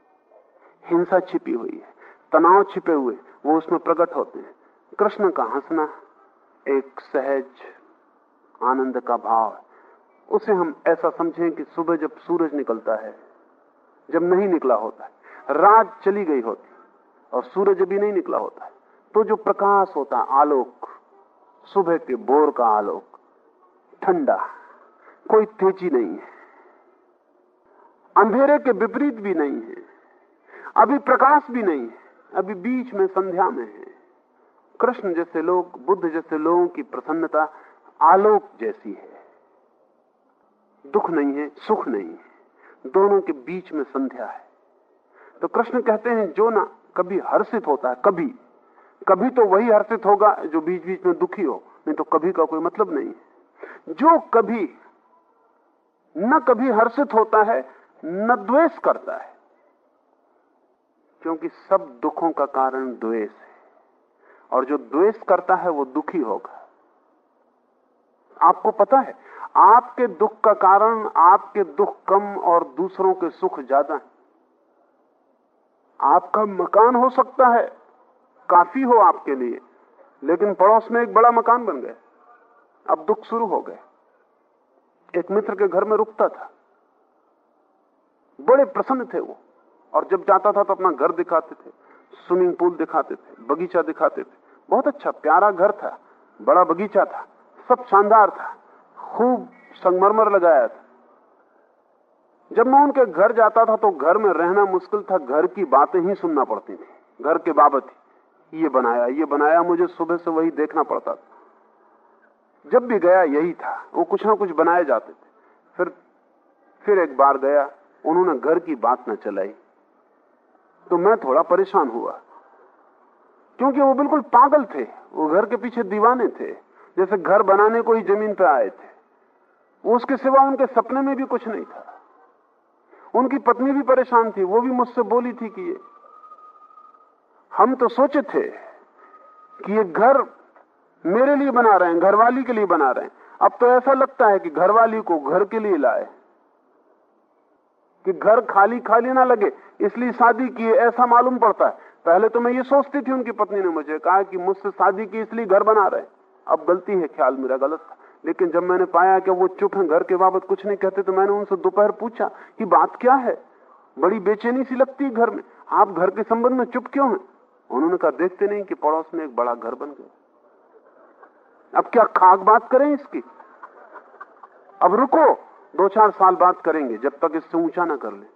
हिंसा छिपी हुई है। तनाव छिपे हुए, वो उसमें प्रकट होते हैं। कृष्ण का हंसना एक सहज आनंद का भाव है। उसे हम ऐसा समझें कि सुबह जब सूरज निकलता है, जब नहीं निकला होता है, रात चली गई होती और सूरज अभी नहीं निकला होता है तो जो प्रकाश होता है, आलोक, सुबह के बोर का आलोक, ठंडा, कोई तेज़ी नहीं है। अंधेरे के विपरीत भी नहीं है, अभी प्रकाश भी नहीं है, अभी बीच में संध्या में है। कृष्ण जैसे लोग, बुद्ध जैसे लोगों की प्रसन्नता आलोक जैसी है। दुख नहीं है, सुख नहीं है। दोनों के बीच में संध्या है। तो कृष्ण कहते हैं, जो ना कभी हर्षित होता है, कभी। कभी तो वही हर्षित होगा जो बीच बीच में दुखी हो, नहीं तो कभी का कोई मतलब नहीं है। जो कभी, न कभी हर्षित होता है, न द्वेष करता है। क्योंकि सब दुखों का कारण द्वेष है। और जो द्वेष करता है, वो दुखी होगा। आपको पता है आपके दुख का कारण आपके दुख कम और दूसरों के सुख ज़्यादा है। आपका मकान हो सकता है, काफ़ी हो आपके लिए, लेकिन पड़ोस में एक बड़ा मकान बन गया। अब दुख शुरू हो गए एक मित्र के घर में रुकता था। बड़े प्रसन्न थे वो, और जब जाता था तो अपना घर दिखाते थे, स्विमिंग पूल दिखाते थे, बगीचा दिखाते थे। बहुत अच्छा प्यारा घर था, बड़ा बगीचा था, सब शानदार था। खूब संगमरमर लगाया था। जब मैं उनके घर जाता था तो घर में रहना मुश्किल था, घर की बातें ही सुनना पड़ती थी। घर के बाबत ये बनाया ये बनाया, मुझे सुबह से वही देखना पड़ता था। जब भी गया, यही था। वो कुछ ना कुछ बनाए जाते थे। फिर फिर एक बार गया, उन्होंने घर की बात न चलाई। तो मैं थोड़ा परेशान हुआ, क्योंकि वो बिल्कुल पागल थे। वो घर के पीछे दीवाने थे। जैसे घर बनाने को ही ज़मीन पे आए थे। उसके सिवा उनके सपने में भी कुछ नहीं था। उनकी पत्नी भी परेशान थी, वो भी मुझसे बोली थी कि ये, हम तो सोचे थे कि ये घर मेरे लिए बना रहे हैं, घरवाली के लिए बना रहे हैं। अब तो ऐसा लगता है कि घरवाली को घर के लिए लाए, कि घर खाली खाली ना लगे, इसलिए शादी की ऐसा मालूम पड़ता है। पहले तो मैं ये सोचती थी उनकी पत्नी ने मुझे कहा कि मुझसे शादी की इसलिए घर बना रहे अब गलती है, ख्याल मेरा गलत था। लेकिन जब मैंने पाया कि वो चुप है, घर के बाबत कुछ नहीं कहते तो मैंने उनसे दोपहर पूछा कि बात क्या है? बड़ी बेचैनी सी लगती है घर में। आप घर के संबंध में चुप क्यों हैं? उन्होंने कहा, देखते नहीं कि पड़ोस में एक बड़ा घर बन गया। अब क्या खाक बात करें इसकी? अब रुको दो चार साल बात करेंगे, जब तक इससे ऊँचा ना कर ले।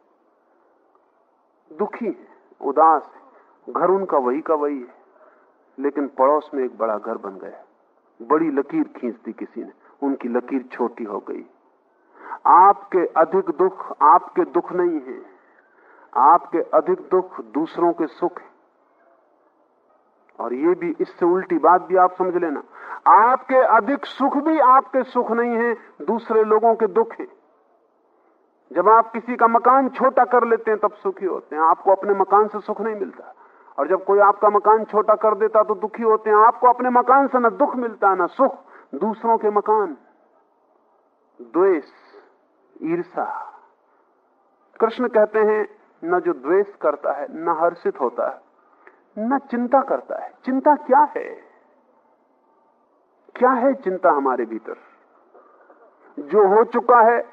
दुखी है, उदास है, घर उनका वही का वही है, लेकिन पड़ोस में एक बड़ा घर बन गया बड़ी लकीर खींच दी किसी ने। उनकी लकीर छोटी हो गई। आपके अधिक दुख आपके दुख नहीं है। आपके अधिक दुख दूसरों के सुख है। और ये भी इससे उल्टी बात भी आप समझ लेना। आपके अधिक सुख भी आपके सुख नहीं है, दूसरे लोगों के दुख है। जब आप किसी का मकान छोटा कर लेते हैं, तब सुखी होते हैं। आपको अपने मकान से सुख नहीं मिलता। और जब कोई आपका मकान छोटा कर देता तो दुखी होते हैं। आपको अपने मकान से न दुख मिलता, न सुख, दूसरों के मकान। द्वेष ईर्षा कृष्ण कहते हैं, न जो द्वेष करता है, न हर्षित होता है, न चिंता करता है। चिंता क्या है? क्या है चिंता हमारे भीतर? जो हो चुका है,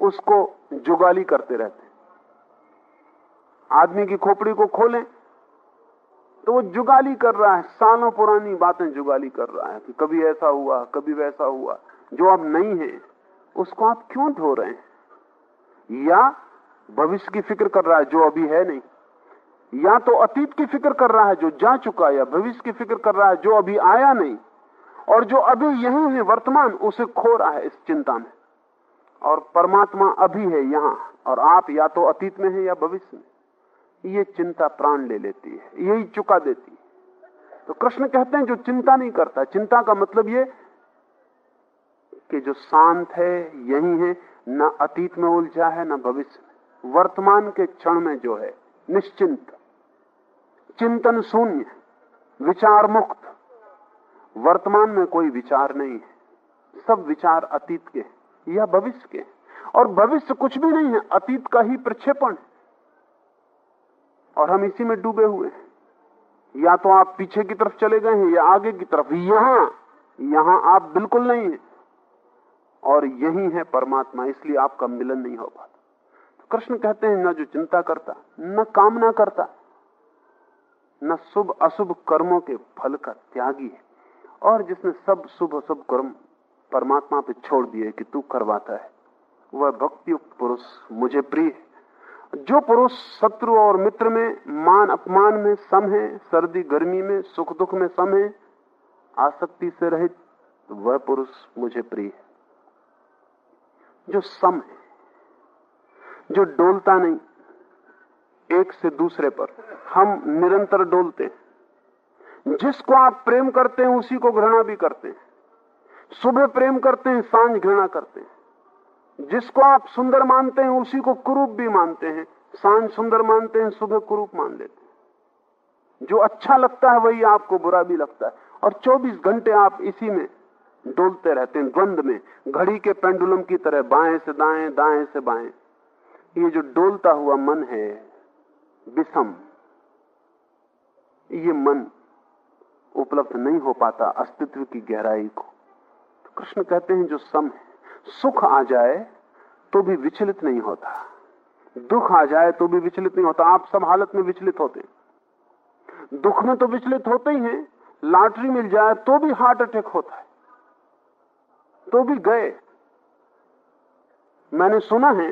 उसको जुगाली करते रहते आदमी की खोपड़ी को खोलें तो वो जुगाली कर रहा है, सालों पुरानी बातें जुगाली कर रहा है कि कभी ऐसा हुआ, कभी वैसा हुआ। जो अब नहीं है, उसको आप क्यों ढो रहे हैं? या भविष्य की फ़िक्र कर रहा है, जो अभी है नहीं। या तो अतीत की फ़िक्र कर रहा है, जो जा चुका या भविष्य की फ़िक्र कर रहा है, जो अभी आया नहीं। और जो अभी यही है, वर्तमान, उसे खो रहा है इस चिंता में। और परमात्मा अभी है यहाँ, और आप या तो अतीत में है या भविष्य में। ये चिंता प्राण ले लेती है, यही चुका देती है। तो कृष्ण कहते हैं, जो चिंता नहीं करता, चिंता का मतलब ये कि जो शांत है, यही है, न अतीत में उलझा है, न भविष्य वर्तमान के क्षण में जो है, निश्चिंत। चिंतन शून्य, विचार मुक्त। वर्तमान में कोई विचार नहीं है। सब विचार अतीत के या भविष्य के और भविष्य कुछ भी नहीं है, अतीत का ही प्रक्षेपण और हम इसी में डूबे हुए हैं। या तो आप पीछे की तरफ़ चले गए हैं या आगे की तरफ़। यहाँ यहाँ आप बिल्कुल नहीं है। और यही है परमात्मा, इसलिए आपका मिलन नहीं हो पाता। तो कृष्ण कहते हैं, न जो चिंता करता, न कामना करता, न शुभ अशुभ कर्मों के फल का त्यागी है। और जिसने सब शुभ अशुभ कर्म परमात्मा पे छोड़ दिए कि तू करवाता है, वह भक्तियुक्त पुरुष मुझे प्रिय है। जो पुरुष शत्रु और मित्र में मान अपमान में सम है, सर्दी गर्मी में, सुख दुख में सम है, आसक्ति से रहित वह पुरुष मुझे प्रिय है। जो सम है, जो डोलता नहीं, एक से दूसरे पर हम निरंतर डोलते हैं। जिसको आप प्रेम करते हैं, उसी को घृणा भी करते हैं। सुबह प्रेम करते हैं, साँझ घृणा करते हैं। जिसको आप सुंदर मानते हैं, उसी को कुरूप भी मानते हैं। साँझ सुंदर मानते हैं, सुबह कुरूप मान लेते हैं। जो अच्छा लगता है, वही आपको बुरा भी लगता है। और 24 घंटे आप इसी में डोलते रहते हैं, द्वंद में। घड़ी के पेंडुलम की तरह बाएँ से दाएँ दाएँ से बाएँ। ये जो डोलता हुआ मन है, विषम, ये मन उपलब्ध नहीं हो पाता अस्तित्व की गहराई को। तो कृष्ण कहते हैं, जो सम है सुख आ जाए तो भी विचलित नहीं होता। दुख आ जाए तो भी विचलित नहीं होता। आप सब हालत में विचलित होते दुख में तो विचलित होते ही हैं। लॉटरी मिल जाए तो भी हार्ट अटैक होता है। तो भी गए। मैंने सुना है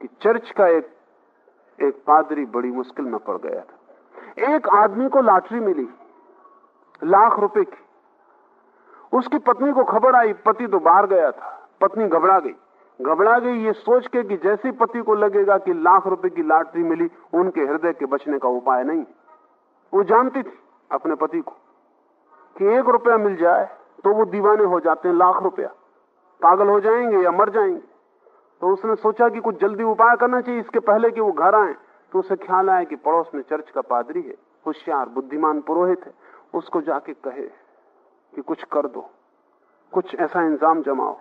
कि चर्च का एक एक पादरी बड़ी मुश्किल में पड़ गया था। एक आदमी को लॉटरी मिली। लाख रुपए की। उसकी पत्नी को खबर आई, पति तो बाहर गया था। पत्नी घबरा गई। घबरा गई ये सोच के कि जैसे पति को लगेगा कि लाख रुपए की लॉटरी मिली, उनके हृदय के बचने का उपाय नहीं। वो जानती थी अपने पति को कि एक रुपया मिल जाए तो वो दीवाने हो जाते हैं लाख रुपया। पागल हो जाएँगे या मर जाएँगे। तो उसने सोचा कि कुछ जल्दी उपाय करना चाहिए। इसके पहले कि वो घर आए तो उसे ख्याल आया कि पड़ोस में चर्च का पादरी है, होशियार, बुद्धिमान, पुरोहित है। उसको जाके कहे कि कुछ कर दो, कुछ ऐसा इंतज़ाम जमाओ।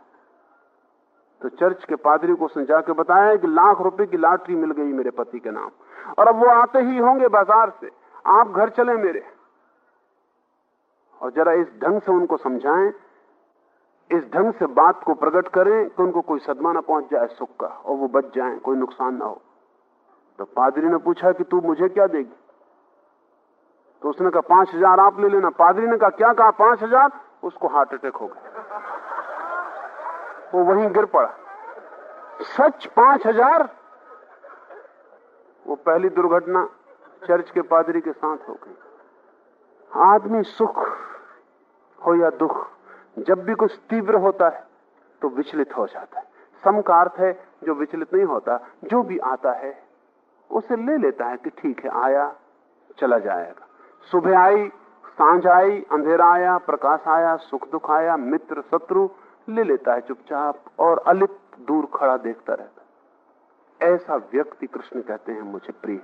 तो चर्च के पादरी को उसने जाके बताया कि लाख रुपए की लॉटरी मिल गई मेरे पति के नाम। और अब वो आते ही होंगे बाज़ार से, आप घर चले मेरे। और जरा इस ढंग से उनको समझाएँ, इस ढंग से बात को प्रकट करें कि उनको कोई सदमा ना पहुँच जाए, सुख का, और वो बच जाए, कोई नुकसान ना हो। तो पादरी ने पूछा कि तू मुझे क्या देगी? तो उसने कहा, पाँच हज़ार आप ले लेना। पादरी ने कहा, क्या कहा, पाँच हज़ार? उसको हार्ट अटैक हो गया। वो वहीं गिर पड़ा। सच पाँच हज़ार? वो पहली दुर्घटना चर्च के पादरी के साथ हो गई। आदमी सुख हो या दुख, जब भी कुछ तीव्र होता है तो विचलित हो जाता है। सम का अर्थ है, जो विचलित नहीं होता, जो भी आता है, उसे ले लेता है कि ठीक है, आया, चला जाएगा। सुबह आई, साँझ आई, अंधेरा आया, प्रकाश आया, सुख दुख आया, मित्र, शत्रु ले लेता है चुपचाप और अलिप दूर खड़ा देखता रहता ऐसा व्यक्ति कृष्ण कहते हैं, मुझे प्रिय